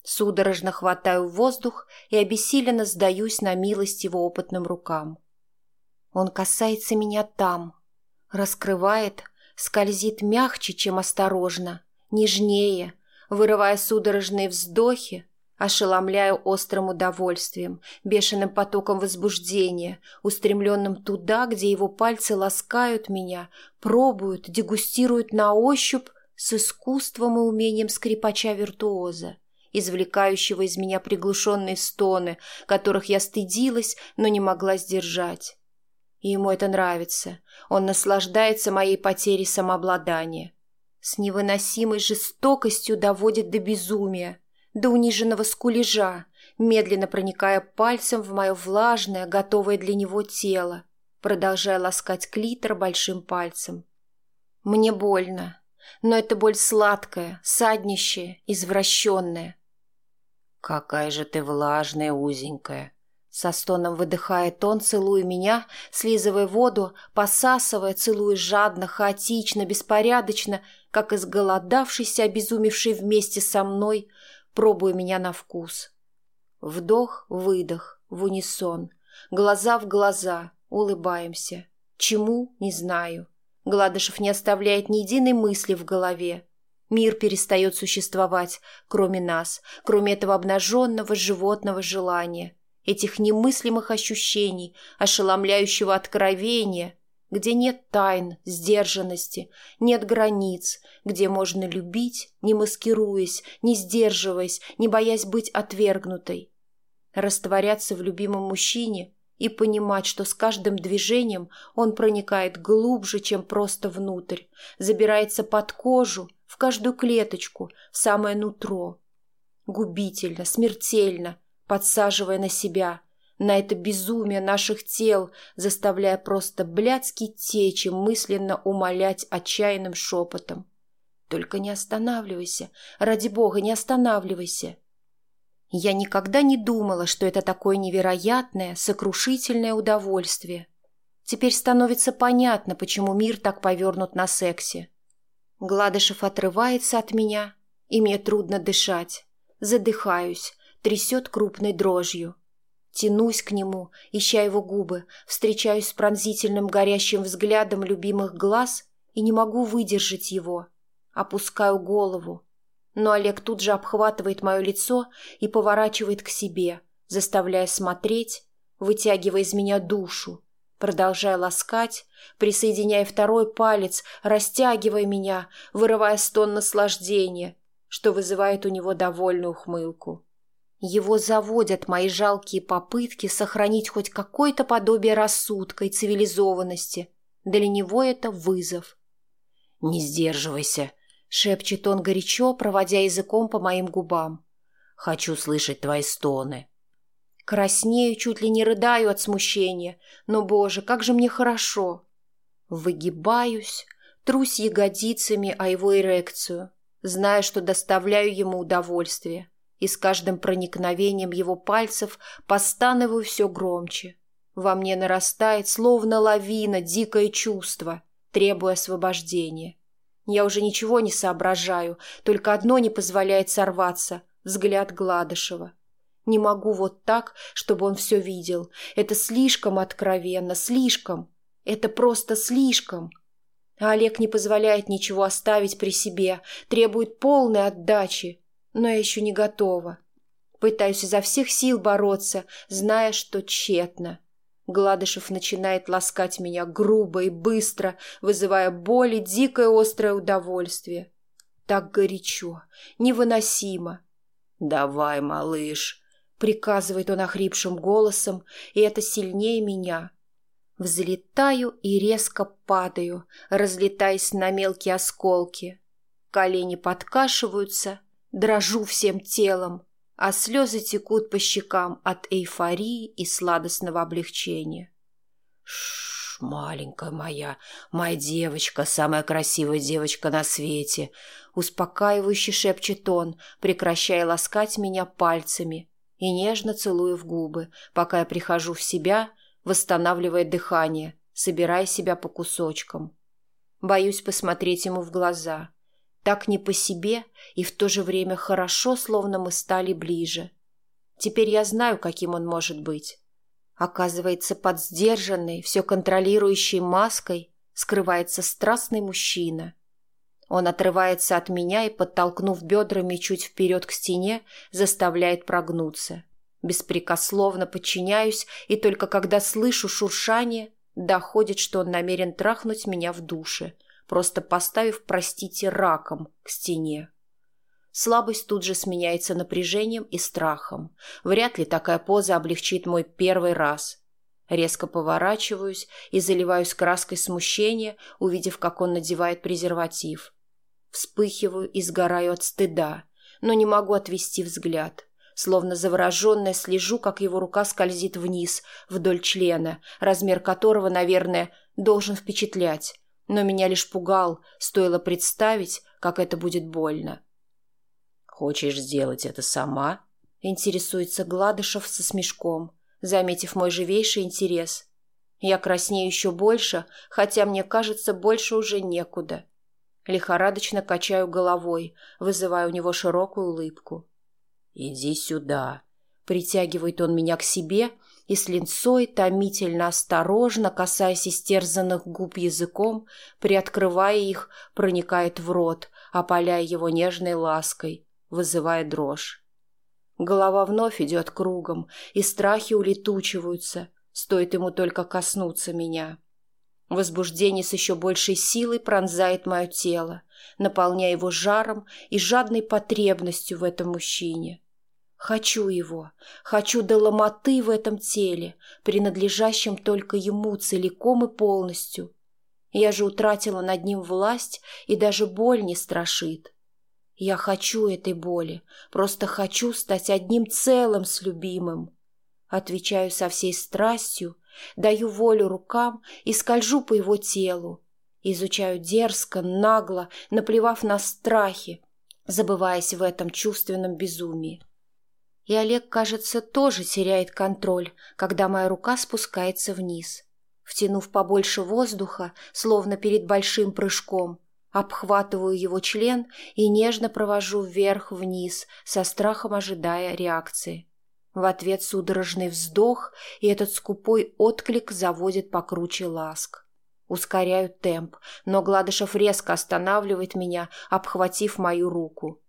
Судорожно хватаю воздух и обессиленно сдаюсь на милость его опытным рукам. Он касается меня там, раскрывает, скользит мягче, чем осторожно, нежнее, вырывая судорожные вздохи, ошеломляю острым удовольствием, бешеным потоком возбуждения, устремленным туда, где его пальцы ласкают меня, пробуют, дегустируют на ощупь с искусством и умением скрипача-виртуоза извлекающего из меня приглушенные стоны, которых я стыдилась, но не могла сдержать. И ему это нравится. Он наслаждается моей потерей самообладания. С невыносимой жестокостью доводит до безумия, до униженного скулежа, медленно проникая пальцем в мое влажное, готовое для него тело, продолжая ласкать клитор большим пальцем. Мне больно, но это боль сладкая, саднищая, извращенная. «Какая же ты влажная, узенькая!» Со стоном выдыхает он, целуя меня, слизывая воду, посасывая, целуя жадно, хаотично, беспорядочно, как изголодавшийся, обезумевший вместе со мной, пробуя меня на вкус. Вдох, выдох, в унисон, глаза в глаза, улыбаемся. Чему? Не знаю. Гладышев не оставляет ни единой мысли в голове. Мир перестает существовать, кроме нас, кроме этого обнаженного животного желания, этих немыслимых ощущений, ошеломляющего откровения, где нет тайн, сдержанности, нет границ, где можно любить, не маскируясь, не сдерживаясь, не боясь быть отвергнутой. Растворяться в любимом мужчине и понимать, что с каждым движением он проникает глубже, чем просто внутрь, забирается под кожу, в каждую клеточку, в самое нутро. Губительно, смертельно, подсаживая на себя, на это безумие наших тел, заставляя просто блядски и мысленно умолять отчаянным шепотом. Только не останавливайся, ради бога, не останавливайся. Я никогда не думала, что это такое невероятное, сокрушительное удовольствие. Теперь становится понятно, почему мир так повернут на сексе. Гладышев отрывается от меня, и мне трудно дышать. Задыхаюсь, трясет крупной дрожью. Тянусь к нему, ища его губы, встречаюсь с пронзительным горящим взглядом любимых глаз и не могу выдержать его. Опускаю голову, но Олег тут же обхватывает мое лицо и поворачивает к себе, заставляя смотреть, вытягивая из меня душу, продолжая ласкать, присоединяя второй палец, растягивая меня, вырывая стон наслаждения, что вызывает у него довольную ухмылку. Его заводят мои жалкие попытки сохранить хоть какое-то подобие рассудка и цивилизованности. Для него это вызов. «Не сдерживайся», Шепчет он горячо, проводя языком по моим губам. «Хочу слышать твои стоны». Краснею, чуть ли не рыдаю от смущения, но, боже, как же мне хорошо. Выгибаюсь, трусь ягодицами о его эрекцию, зная, что доставляю ему удовольствие, и с каждым проникновением его пальцев постанываю все громче. Во мне нарастает, словно лавина, дикое чувство, требуя освобождения. Я уже ничего не соображаю, только одно не позволяет сорваться — взгляд Гладышева. Не могу вот так, чтобы он все видел. Это слишком откровенно, слишком. Это просто слишком. А Олег не позволяет ничего оставить при себе, требует полной отдачи. Но я еще не готова. Пытаюсь изо всех сил бороться, зная, что тщетно. Гладышев начинает ласкать меня грубо и быстро, вызывая боль и дикое острое удовольствие. Так горячо, невыносимо. «Давай, малыш», — приказывает он охрипшим голосом, и это сильнее меня. Взлетаю и резко падаю, разлетаясь на мелкие осколки. Колени подкашиваются, дрожу всем телом, а слезы текут по щекам от эйфории и сладостного облегчения. Шш, маленькая моя, моя девочка, самая красивая девочка на свете, успокаивающе шепчет он, прекращая ласкать меня пальцами и нежно целуя в губы, пока я прихожу в себя, восстанавливая дыхание, собирая себя по кусочкам. Боюсь посмотреть ему в глаза — так не по себе и в то же время хорошо, словно мы стали ближе. Теперь я знаю, каким он может быть. Оказывается, под сдержанной, все контролирующей маской скрывается страстный мужчина. Он отрывается от меня и, подтолкнув бедрами чуть вперед к стене, заставляет прогнуться. Беспрекословно подчиняюсь, и только когда слышу шуршание, доходит, что он намерен трахнуть меня в душе – просто поставив, простите, раком к стене. Слабость тут же сменяется напряжением и страхом. Вряд ли такая поза облегчит мой первый раз. Резко поворачиваюсь и заливаюсь краской смущения, увидев, как он надевает презерватив. Вспыхиваю и сгораю от стыда, но не могу отвести взгляд. Словно завороженная слежу, как его рука скользит вниз, вдоль члена, размер которого, наверное, должен впечатлять но меня лишь пугал, стоило представить, как это будет больно. «Хочешь сделать это сама?» — интересуется Гладышев со смешком, заметив мой живейший интерес. Я краснею еще больше, хотя мне кажется, больше уже некуда. Лихорадочно качаю головой, вызывая у него широкую улыбку. «Иди сюда», — притягивает он меня к себе — и с линцой, томительно осторожно, касаясь истерзанных губ языком, приоткрывая их, проникает в рот, опаляя его нежной лаской, вызывая дрожь. Голова вновь идет кругом, и страхи улетучиваются, стоит ему только коснуться меня. Возбуждение с еще большей силой пронзает мое тело, наполняя его жаром и жадной потребностью в этом мужчине. Хочу его, хочу до ломоты в этом теле, принадлежащем только ему целиком и полностью. Я же утратила над ним власть, и даже боль не страшит. Я хочу этой боли, просто хочу стать одним целым с любимым. Отвечаю со всей страстью, даю волю рукам и скольжу по его телу. Изучаю дерзко, нагло, наплевав на страхи, забываясь в этом чувственном безумии. И Олег, кажется, тоже теряет контроль, когда моя рука спускается вниз. Втянув побольше воздуха, словно перед большим прыжком, обхватываю его член и нежно провожу вверх-вниз, со страхом ожидая реакции. В ответ судорожный вздох, и этот скупой отклик заводит покруче ласк. Ускоряю темп, но Гладышев резко останавливает меня, обхватив мою руку.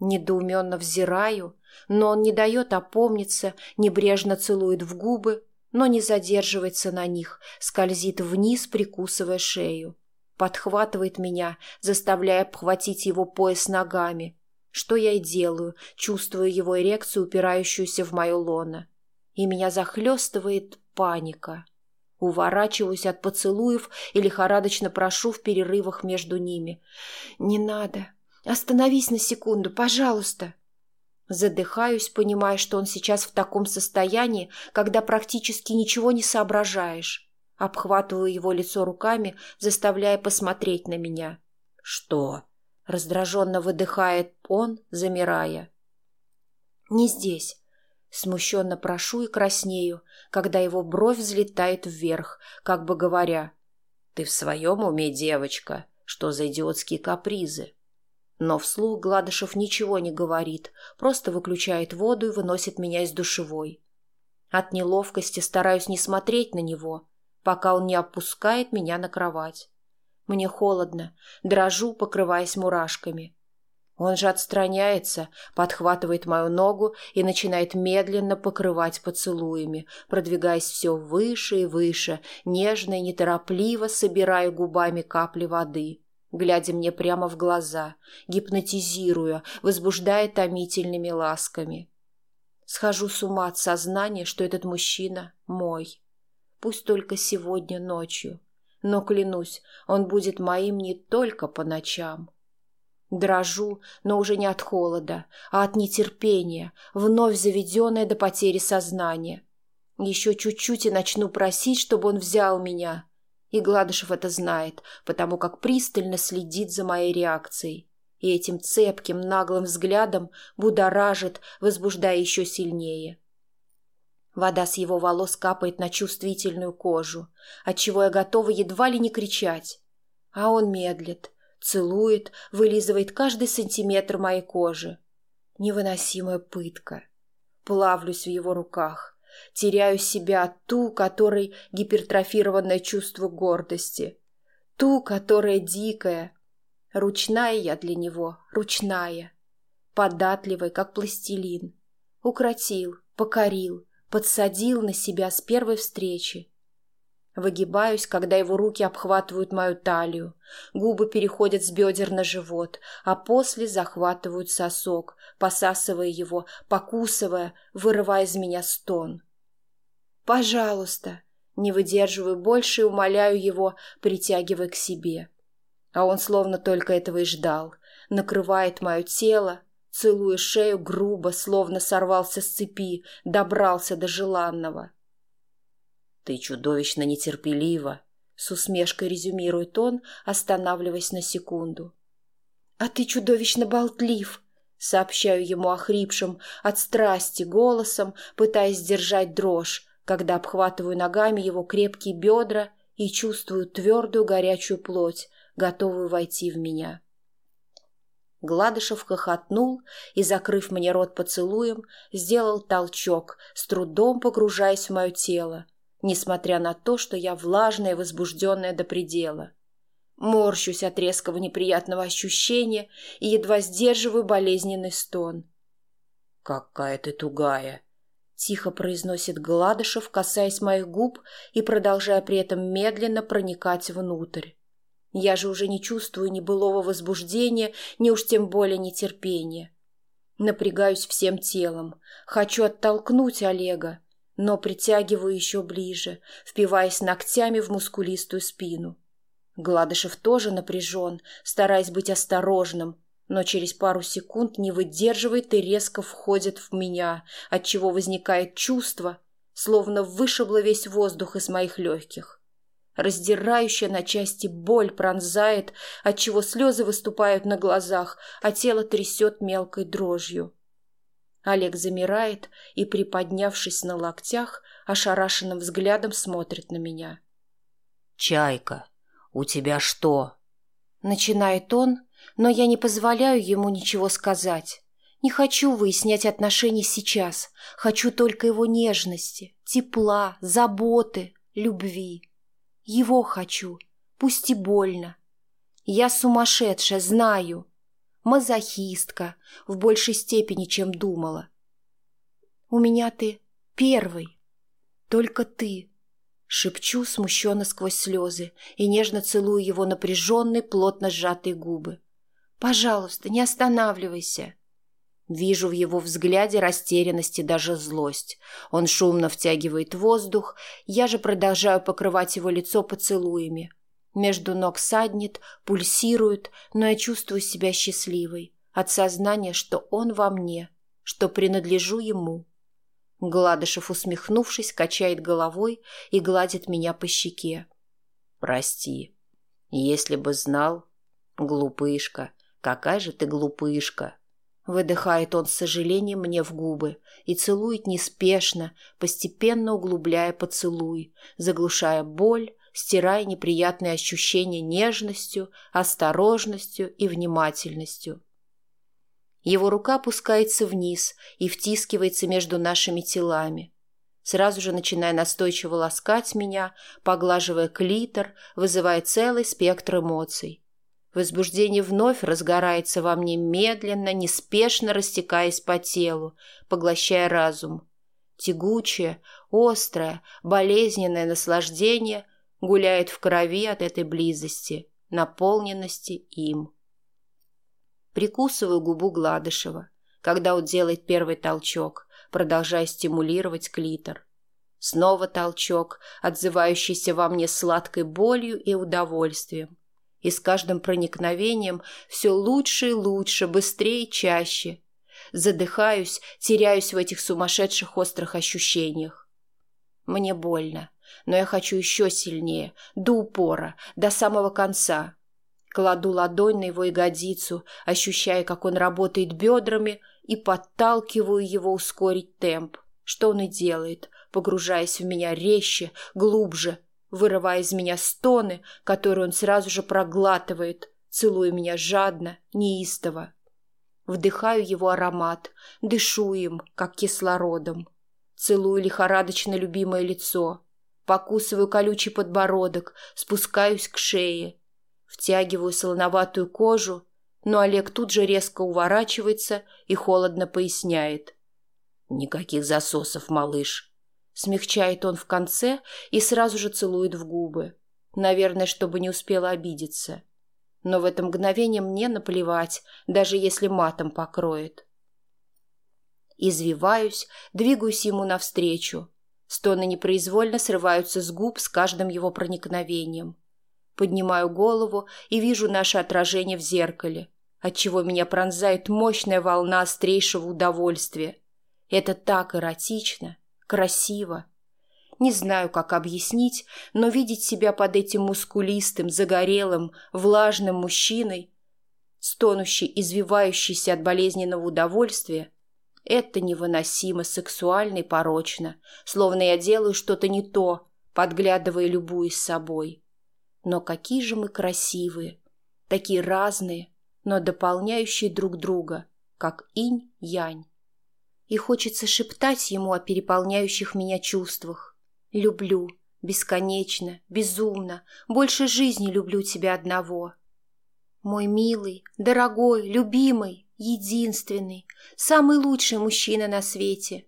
Недоуменно взираю, но он не дает опомниться, небрежно целует в губы, но не задерживается на них, скользит вниз, прикусывая шею. Подхватывает меня, заставляя обхватить его пояс ногами. Что я и делаю, чувствую его эрекцию, упирающуюся в мое лоно. И меня захлестывает паника. Уворачиваюсь от поцелуев и лихорадочно прошу в перерывах между ними. «Не надо!» Остановись на секунду, пожалуйста. Задыхаюсь, понимая, что он сейчас в таком состоянии, когда практически ничего не соображаешь. Обхватываю его лицо руками, заставляя посмотреть на меня. «Что?» — раздраженно выдыхает он, замирая. «Не здесь». Смущенно прошу и краснею, когда его бровь взлетает вверх, как бы говоря. «Ты в своем уме, девочка? Что за идиотские капризы?» Но вслух Гладышев ничего не говорит, просто выключает воду и выносит меня из душевой. От неловкости стараюсь не смотреть на него, пока он не опускает меня на кровать. Мне холодно, дрожу, покрываясь мурашками. Он же отстраняется, подхватывает мою ногу и начинает медленно покрывать поцелуями, продвигаясь все выше и выше, нежно и неторопливо собирая губами капли воды глядя мне прямо в глаза, гипнотизируя, возбуждая томительными ласками. Схожу с ума от сознания, что этот мужчина мой. Пусть только сегодня ночью, но, клянусь, он будет моим не только по ночам. Дрожу, но уже не от холода, а от нетерпения, вновь заведенное до потери сознания. Еще чуть-чуть и начну просить, чтобы он взял меня — и Гладышев это знает, потому как пристально следит за моей реакцией. И этим цепким, наглым взглядом будоражит, возбуждая еще сильнее. Вода с его волос капает на чувствительную кожу, отчего я готова едва ли не кричать. А он медлит, целует, вылизывает каждый сантиметр моей кожи. Невыносимая пытка. Плавлюсь в его руках теряю себя, ту, которой гипертрофированное чувство гордости, ту, которая дикая. Ручная я для него, ручная, податливая, как пластилин. Укротил, покорил, подсадил на себя с первой встречи. Выгибаюсь, когда его руки обхватывают мою талию, губы переходят с бедер на живот, а после захватывают сосок, посасывая его, покусывая, вырывая из меня стон. «Пожалуйста!» Не выдерживаю больше и умоляю его, притягивая к себе. А он словно только этого и ждал. Накрывает мое тело, целуя шею грубо, словно сорвался с цепи, добрался до желанного. «Ты чудовищно нетерпелива», — с усмешкой резюмирует он, останавливаясь на секунду. «А ты чудовищно болтлив», — сообщаю ему охрипшим от страсти голосом, пытаясь сдержать дрожь, когда обхватываю ногами его крепкие бедра и чувствую твердую горячую плоть, готовую войти в меня. Гладышев хохотнул и, закрыв мне рот поцелуем, сделал толчок, с трудом погружаясь в мое тело, несмотря на то, что я влажная и возбужденная до предела. Морщусь от резкого неприятного ощущения и едва сдерживаю болезненный стон. «Какая ты тугая!» тихо произносит Гладышев, касаясь моих губ и продолжая при этом медленно проникать внутрь. Я же уже не чувствую ни былого возбуждения, ни уж тем более нетерпения. Напрягаюсь всем телом, хочу оттолкнуть Олега, но притягиваю еще ближе, впиваясь ногтями в мускулистую спину. Гладышев тоже напряжен, стараясь быть осторожным, но через пару секунд не выдерживает и резко входит в меня, отчего возникает чувство, словно вышибло весь воздух из моих легких. Раздирающая на части боль пронзает, отчего слезы выступают на глазах, а тело трясет мелкой дрожью. Олег замирает и, приподнявшись на локтях, ошарашенным взглядом смотрит на меня. «Чайка, у тебя что?» Начинает он, но я не позволяю ему ничего сказать. Не хочу выяснять отношения сейчас. Хочу только его нежности, тепла, заботы, любви. Его хочу, пусть и больно. Я сумасшедшая, знаю. Мазохистка в большей степени, чем думала. У меня ты первый. Только ты. Шепчу смущенно сквозь слезы и нежно целую его напряженные, плотно сжатые губы. «Пожалуйста, не останавливайся!» Вижу в его взгляде растерянность и даже злость. Он шумно втягивает воздух, я же продолжаю покрывать его лицо поцелуями. Между ног саднет, пульсирует, но я чувствую себя счастливой от сознания, что он во мне, что принадлежу ему. Гладышев, усмехнувшись, качает головой и гладит меня по щеке. «Прости. Если бы знал... Глупышка. Какая же ты глупышка!» Выдыхает он с сожалением мне в губы и целует неспешно, постепенно углубляя поцелуй, заглушая боль, стирая неприятные ощущения нежностью, осторожностью и внимательностью. Его рука опускается вниз и втискивается между нашими телами, сразу же начиная настойчиво ласкать меня, поглаживая клитор, вызывая целый спектр эмоций. Возбуждение вновь разгорается во мне медленно, неспешно растекаясь по телу, поглощая разум. Тягучее, острое, болезненное наслаждение гуляет в крови от этой близости, наполненности им. Прикусываю губу Гладышева, когда он делает первый толчок, продолжая стимулировать клитор. Снова толчок, отзывающийся во мне сладкой болью и удовольствием и с каждым проникновением все лучше и лучше, быстрее и чаще. Задыхаюсь, теряюсь в этих сумасшедших острых ощущениях. Мне больно, но я хочу еще сильнее, до упора, до самого конца. Кладу ладонь на его ягодицу, ощущая, как он работает бедрами, и подталкиваю его ускорить темп, что он и делает, погружаясь в меня резче, глубже, вырывая из меня стоны, которые он сразу же проглатывает, целуя меня жадно, неистово. Вдыхаю его аромат, дышу им, как кислородом. Целую лихорадочно любимое лицо, покусываю колючий подбородок, спускаюсь к шее, втягиваю солоноватую кожу, но Олег тут же резко уворачивается и холодно поясняет. «Никаких засосов, малыш. Смягчает он в конце и сразу же целует в губы. Наверное, чтобы не успела обидеться. Но в это мгновение мне наплевать, даже если матом покроет. Извиваюсь, двигаюсь ему навстречу. Стоны непроизвольно срываются с губ с каждым его проникновением. Поднимаю голову и вижу наше отражение в зеркале, отчего меня пронзает мощная волна острейшего удовольствия. Это так эротично красиво. Не знаю, как объяснить, но видеть себя под этим мускулистым, загорелым, влажным мужчиной, стонущий, извивающийся от болезненного удовольствия, это невыносимо сексуально и порочно, словно я делаю что-то не то, подглядывая любую с собой. Но какие же мы красивые, такие разные, но дополняющие друг друга, как инь-янь и хочется шептать ему о переполняющих меня чувствах. «Люблю, бесконечно, безумно, больше жизни люблю тебя одного». Мой милый, дорогой, любимый, единственный, самый лучший мужчина на свете.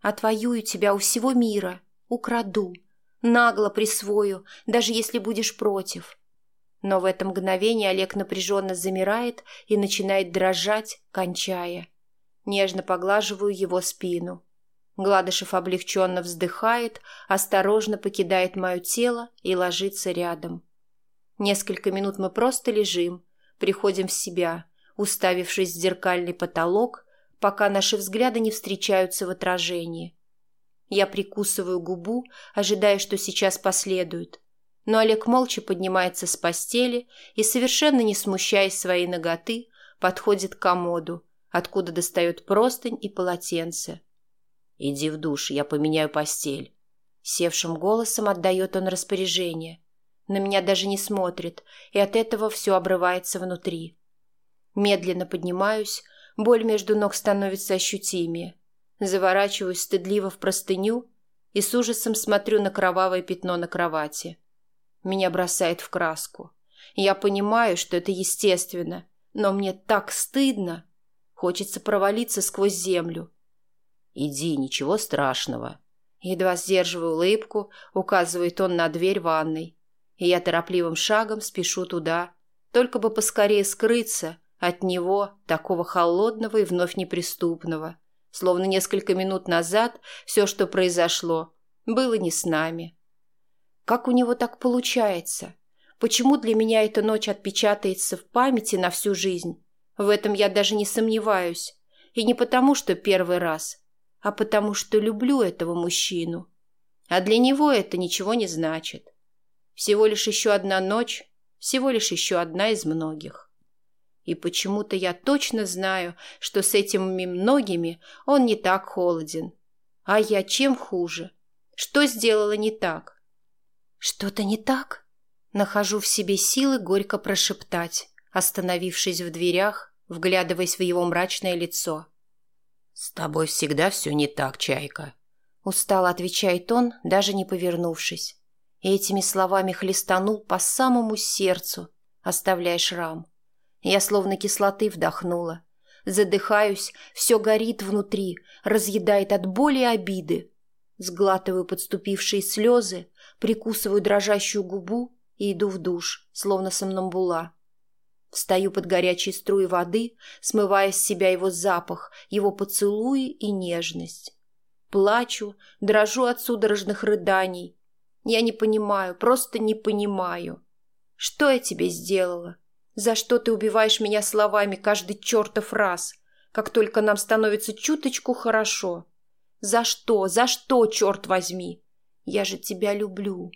Отвоюю тебя у всего мира, украду, нагло присвою, даже если будешь против. Но в это мгновение Олег напряженно замирает и начинает дрожать, кончая. Нежно поглаживаю его спину. Гладышев облегченно вздыхает, осторожно покидает мое тело и ложится рядом. Несколько минут мы просто лежим, приходим в себя, уставившись в зеркальный потолок, пока наши взгляды не встречаются в отражении. Я прикусываю губу, ожидая, что сейчас последует. Но Олег молча поднимается с постели и, совершенно не смущаясь своей ноготы, подходит к комоду, откуда достает простынь и полотенце. «Иди в душ, я поменяю постель». Севшим голосом отдает он распоряжение. На меня даже не смотрит, и от этого все обрывается внутри. Медленно поднимаюсь, боль между ног становится ощутимее. Заворачиваюсь стыдливо в простыню и с ужасом смотрю на кровавое пятно на кровати. Меня бросает в краску. Я понимаю, что это естественно, но мне так стыдно. Хочется провалиться сквозь землю. «Иди, ничего страшного». Едва сдерживаю улыбку, указывает он на дверь ванной. И я торопливым шагом спешу туда, только бы поскорее скрыться от него, такого холодного и вновь неприступного. Словно несколько минут назад все, что произошло, было не с нами. Как у него так получается? Почему для меня эта ночь отпечатается в памяти на всю жизнь? В этом я даже не сомневаюсь. И не потому, что первый раз, а потому что люблю этого мужчину. А для него это ничего не значит. Всего лишь еще одна ночь, всего лишь еще одна из многих. И почему-то я точно знаю, что с этими многими он не так холоден. А я чем хуже? Что сделала не так? Что-то не так? Нахожу в себе силы горько прошептать, остановившись в дверях, вглядываясь в его мрачное лицо. «С тобой всегда все не так, Чайка», — устало отвечает он, даже не повернувшись. И этими словами хлестанул по самому сердцу, оставляя шрам. Я словно кислоты вдохнула. Задыхаюсь, все горит внутри, разъедает от боли и обиды. Сглатываю подступившие слезы, прикусываю дрожащую губу и иду в душ, словно сомнамбула. Встаю под горячей струей воды, смывая с себя его запах, его поцелуи и нежность. Плачу, дрожу от судорожных рыданий. Я не понимаю, просто не понимаю. Что я тебе сделала? За что ты убиваешь меня словами каждый чертов раз, как только нам становится чуточку хорошо? За что, за что, черт возьми? Я же тебя люблю.